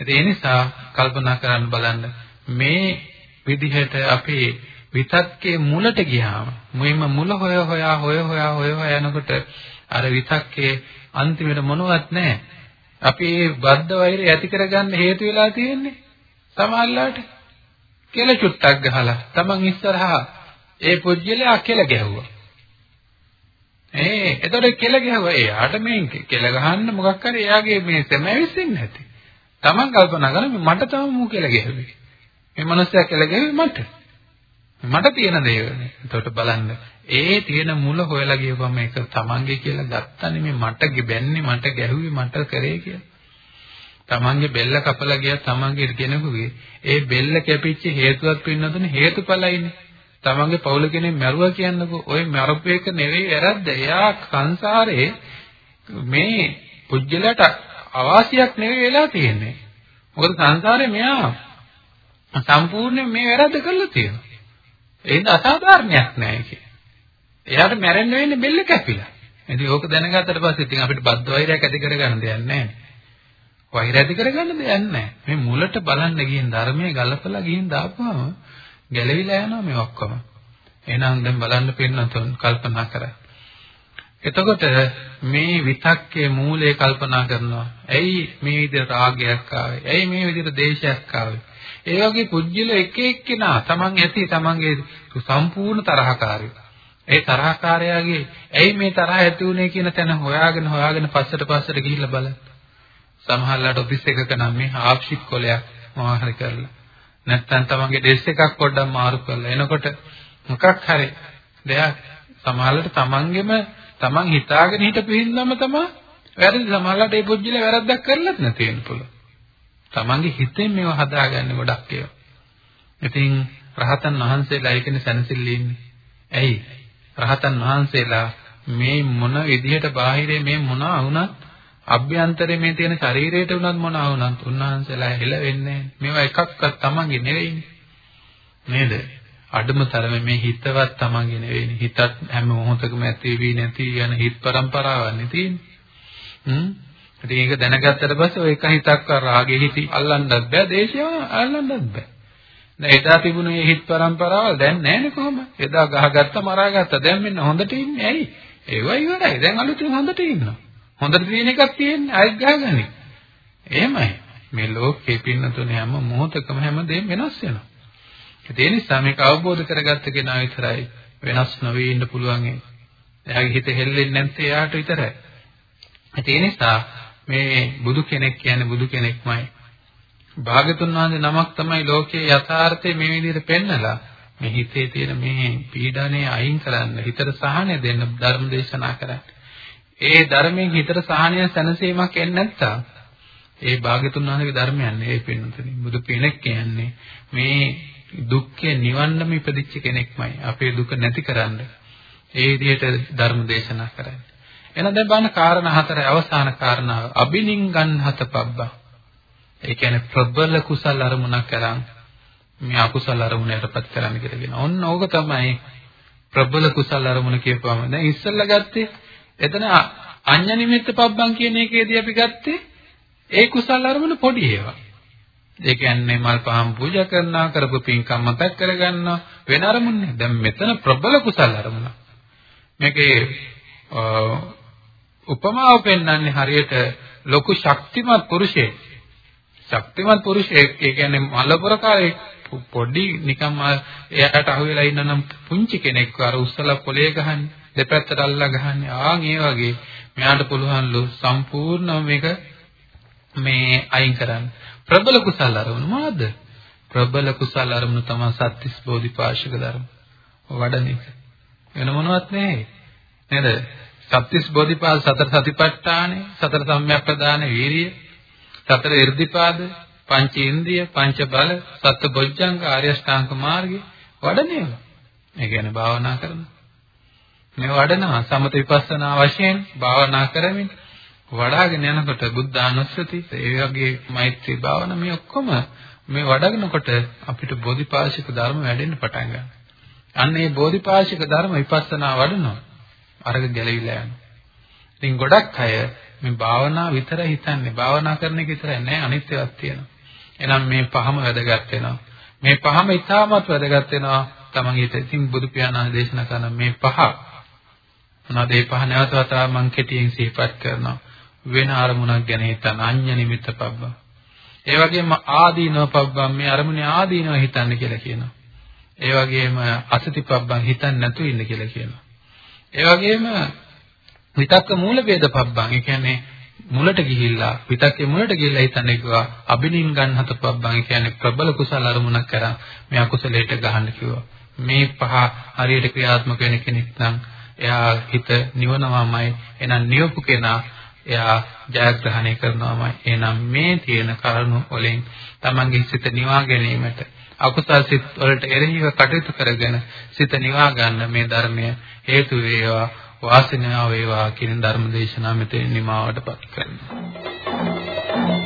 Speaker 2: ඒ නිසා කල්පනා කරන්න බලන්න මේ විදිහට අපේ විතක්කේ මුලට ගියාම මුලින්ම මුල හොය හොයා හොය හොයා හොය හොයා යනකොට අර විතක්කේ අන්තිමට මොනවත් නැහැ. අපි මේ බද්ධ වෛරය ඇති කරගන්න හේතු වෙලා තියෙන්නේ සමහරලාට කෙල චුට්ටක් ගහලා Taman ඉස්සරහා ඒ පුජ්‍යලයා කෙල ගැහුවා. ඒ එතකොට කෙල ගැහුවා. එයාට මේ කෙල ගහන්න මොකක් හරි එයාගේ මේ සෙමැවිසින් නැති. Taman කල්පනා කරන මට තම මූ කියලා ගැහුවේ. මේ මනුස්සයා කියලා ගැහුවේ මට. මට තියෙන දේවනේ. එතකොට බලන්න ඒ තියෙන මුල හොයලා ගියපම ඒක Tamanගේ කියලා ගත්තනේ මේ මට බැන්නේ මට ගැහුවේ මට කරේ කියලා. Tamanගේ බෙල්ල කපලා ගියා Tamanගේ කෙනෙකුගේ ඒ බෙල්ල කැපිච්ච හේතුවක් පින්නතුනේ හේතුඵලයිනේ. Tamanගේ පවුල කෙනෙක් මැරුවා කියන්නකෝ. ওই මරපු එක නෙවෙයි වැරද්ද. එයා සංසාරේ මේ පුජ්‍යලට අවාසියක් නෙවෙයි වෙලා තියෙන්නේ. මොකද සංසාරේ මෙයා සම්පූර්ණයෙන් මේ වැරද්ද කරලා තියෙනවා. ඒක අසාධාරණයක් නෑ කිය. එයාට මැරෙන්න වෙන්නේ බෙල්ල කැපිලා. ඉතින් ඕක දැනගත්තට පස්සේ ඉතින් අපිට බද්ධ වෛරයක් ඇති කරගන්න දෙයක් නෑ. වෛර ඇති කරගන්න දෙයක් නෑ. මේ මුලට බලන්න ගිහින් ධර්මයේ ගලපලා ගිහින් දාපුවම ගැලවිලා යනවා මේ ඔක්කොම. එහෙනම් දැන් බලන්න පින්නතුන් කල්පනා කරා. එතකොට මේ විතක්කේ මූලය කල්පනා කරනවා. ඇයි මේ විදිහට රාගයක් ආවේ? ඇයි මේ විදිහට දේශයක් ආවේ? ඒ වගේ පුජ්‍යල එක එක්කෙනා Taman ඇති Tamanගේ සම්පූර්ණ තරහකාරී. ඒ තරහකාරයාගේ ඇයි මේ තරහ ඇති වුනේ කියන තැන හොයාගෙන හොයාගෙන පස්සට පස්සට ගිහිල්ලා බලන්න. සමහරලාට ඔෆිස් එකක නම් මේ ආක්ෂිප් කොලයක් මොනවා හරි කරලා නැත්නම් තමන්ගේ ඩෙස් එකක් පොඩ්ඩක් මාරු කරලා එනකොට මොකක් හරි දෙයක් සමහරවිට තමන්ගෙම තමන් හිතාගෙන හිටපු හින්දාම තමයි වැරදි සමහරවිට ඒ පුජ්‍යල වැරද්දක් කරලත් නැති වෙන්න පුළුවන්. තමන්ගේ හිතෙන් මේව හදාගන්න ගොඩක් ඒවා. ඉතින් රහතන් වහන්සේලා ඒකනේ සැනසෙල්ල ඉන්නේ. ඇයි? රහතන් වහන්සේලා මේ මොන විදිහට බාහිරේ මේ මොනවා වුණත් අභ්‍යන්තරයේ මේ තියෙන ශරීරයට උනත් මොනවා වුණත් උන්වහන්සේලා හෙල වෙන්නේ මේවා එකක්වත් තමන්ගේ නෙවෙයිනේ නේද අඩම තරමේ මේ හිතවත් තමන්ගේ නෙවෙයි හිතත් හැම මොහොතකම ඇති වී නැති යන හිත් પરම්පරාවන්නේ තියෙන්නේ. හ්ම්. ඉතින් ඒක දැනගත්තට පස්සේ ඔය එක හිතක් රාගේ හිති අල්ලන්නත් බෑ, දේශයම අල්ලන්නත් බෑ. දැන් එදා තිබුණු මේ හිත් પરම්පරාවල් දැන් නැහැනේ කොහොම? එදා ගහගත්ත මරාගත්ත දැන් මෙන්න හොඳට ඉන්නේ ඇයි? ඒවා ඉවරයි. දැන් අලුතින් හොඳට ඉන්නවා. හොඳට තියෙන එකක් තියෙන්නේ අයත් ගහගන්නේ. එහෙමයි. මේ ලෝකේ පින්නතුනේ හැම මොහොතකම හැම දෙයක් වෙනස් වෙනවා. ඒ නිසා මේක අවබෝධ කරගත්ත කෙනා විතරයි වෙනස් නොවී ඉන්න පුළුවන්. එයාගේ හිත හෙල්ලෙන්නේ නැත්නම් එයාට විතරයි. ඒ නිසා මේ බුදු කෙනෙක් කියන්නේ බුදු කෙනෙක්මයි. භාගතුන් වහන්සේ නමක් තමයි ලෝකයේ යථාර්ථය මේ විදිහට පෙන්නලා මේ හිතේ තියෙන මේ පීඩනය අයින් කරන්න හිතට සහනය දෙන්න ධර්ම දේශනා කරන්න. ඒ ධර්මයෙන් හිතට සහනය සැනසීමක් එන්නේ නැත්තම් ඒ භාග්‍යතුන් වහන්සේගේ ධර්මයන් නෙවෙයි පින්නතුනි. බුදු කෙනෙක් කියන්නේ මේ දුක්ඛේ නිවන්නම ඉපදිච්ච කෙනෙක්මයි. අපේ දුක නැති කරන්න. ඒ විදිහට ධර්ම දේශනා කරන්නේ. එහෙනම් දැන් බලන්න කාරණා හතරේ අවසාන කාරණාව අබිනින්ගන්හත පබ්බා. ඒ කියන්නේ ප්‍රබල කුසල අරමුණක් කරන් මේ අකුසල අරමුණයටපත් කරන්න කියලා කියනවා. ඔන්න ඕක තමයි ප්‍රබල කුසල අරමුණ කියපුවම. දැන් ඉස්සෙල්ලා ගත්තේ එතන අඤ්ඤ නිමිත්ත පබ්බන් කියන එකේදී අපි ගත්තේ ඒ කුසල අරමුණ පොඩි ඒවා. ඒ කියන්නේ මල් පහන් පූජා කරනවා කරපු පින්කම් මතක් කරගන්නවා වෙන අරමුණනේ. දැන් මෙතන ප්‍රබල කුසල අරමුණ. මේකේ උපමාව පෙන්වන්නේ හරියට ලොකු ශක්තිමත් පුරුෂයෙක්. ශක්තිමත් පුරුෂයෙක් ඒ කියන්නේ මල පුරකාරයෙක් පොඩි නිකම් එයාට අහුවෙලා ඉන්න නම් පුංචි කෙනෙක් අර උස්සලා පොලේ ගහන්නේ දෙපැත්තට අල්ලලා ගහන්නේ ආන් ඒ වගේ මෙයාට පුළුවන්ලු සම්පූර්ණව මේක මේ අයින් කරන්න ප්‍රබල කුසල අරමුණ මොනවද? ප්‍රබල කුසල අරමුණ තමයි සත්‍තිස් බෝධිපාශික ධර්ම. වඩන එක. වෙන මොනවත් නැහැ. නේද? සත්‍තිස් බෝධිපාද සතර සතිපට්ඨානේ සතර සම්‍යක්ප්‍රදාන වීරිය සතර irdipaද පංච ඉන්ද්‍රිය පංච බල සත්‍ය බොජ්ජංග ආර්ය ශ්‍රාංක මාර්ගය වඩන ඒවා ඒ කියන්නේ භාවනා කරනවා මේ වඩනවා සමත විපස්සනා වශයෙන් භාවනා කරමින් වඩාගෙන යනකොට බුද්ධ අනුස්සති ඒ වගේ මෛත්‍රී භාවනා මේ ඔක්කොම මේ වඩගෙනකොට අපිට බෝධිපාශික ධර්ම වැඩෙන්න පටන් ගන්නවා. අන්න ඒ බෝධිපාශික ධර්ම විපස්සනා වඩනවා. අරග ගැලවිලා යනවා. ඉතින් ගොඩක් අය මේ භාවනා විතර හිතන්නේ භාවනා කරන එක විතරයි නෑ අනිත් ඒවාත් තියෙනවා. එහෙනම් මේ පහම වැදගත් වෙනවා. මේ පහම ඉතාමත් වැදගත් වෙනවා. තමන්ගේ හිත. ඉතින් බුදු පියාණන් දේශනා කරන මේ පහ මොනවද මේ පහ නැවත වතාවක් මම කෙටියෙන් සිහිපත් කරනවා. වෙන අරමුණක් ගැන හිතන අඤ්ඤ නිමිත්ත පබ්බ. ඒ වගේම ආදීනව පබ්බම් මේ අරමුණේ ආදීනව හිතන්න කියලා කියනවා. ඒ වගේම අසති පබ්බම් හිතන්නේ නැතුව ඉන්න කියලා කියනවා. ඒ වගේම විතක්ක මූල ભેද පබ්බම්. ඒ කියන්නේ මුලට ගිහිල්ලා විතක්කේ මුලට ගිහිල්ලා හිතන්නේ කිව්වා අබිනින් ගන්නහත පබ්බම්. ඒ කියන්නේ ප්‍රබල කුසල අරමුණක් කරා මේ අකුසලයට ගහන්න කිව්වා. මේ පහ හරියට ක්‍රියාත්මක වෙන කෙනෙක් නම් එයා හිත නිවනවාමයි. එහෙනම් නියපු කෙනා එයා ජයග්‍රහණය කරනවාමයි. එහෙනම් මේ තියෙන කරුණු වලින් තමන්ගේ සිත නිවා ගැනීමට අකුසල් සිත් වලට එරෙහිව කටයුතු කරගෙන සිත නිවා ගන්න මේ ධර්මය හේතු වේවා වාසනාව වේවා කියන ධර්ම දේශනාව මෙතන නිමාවටපත් කරනවා.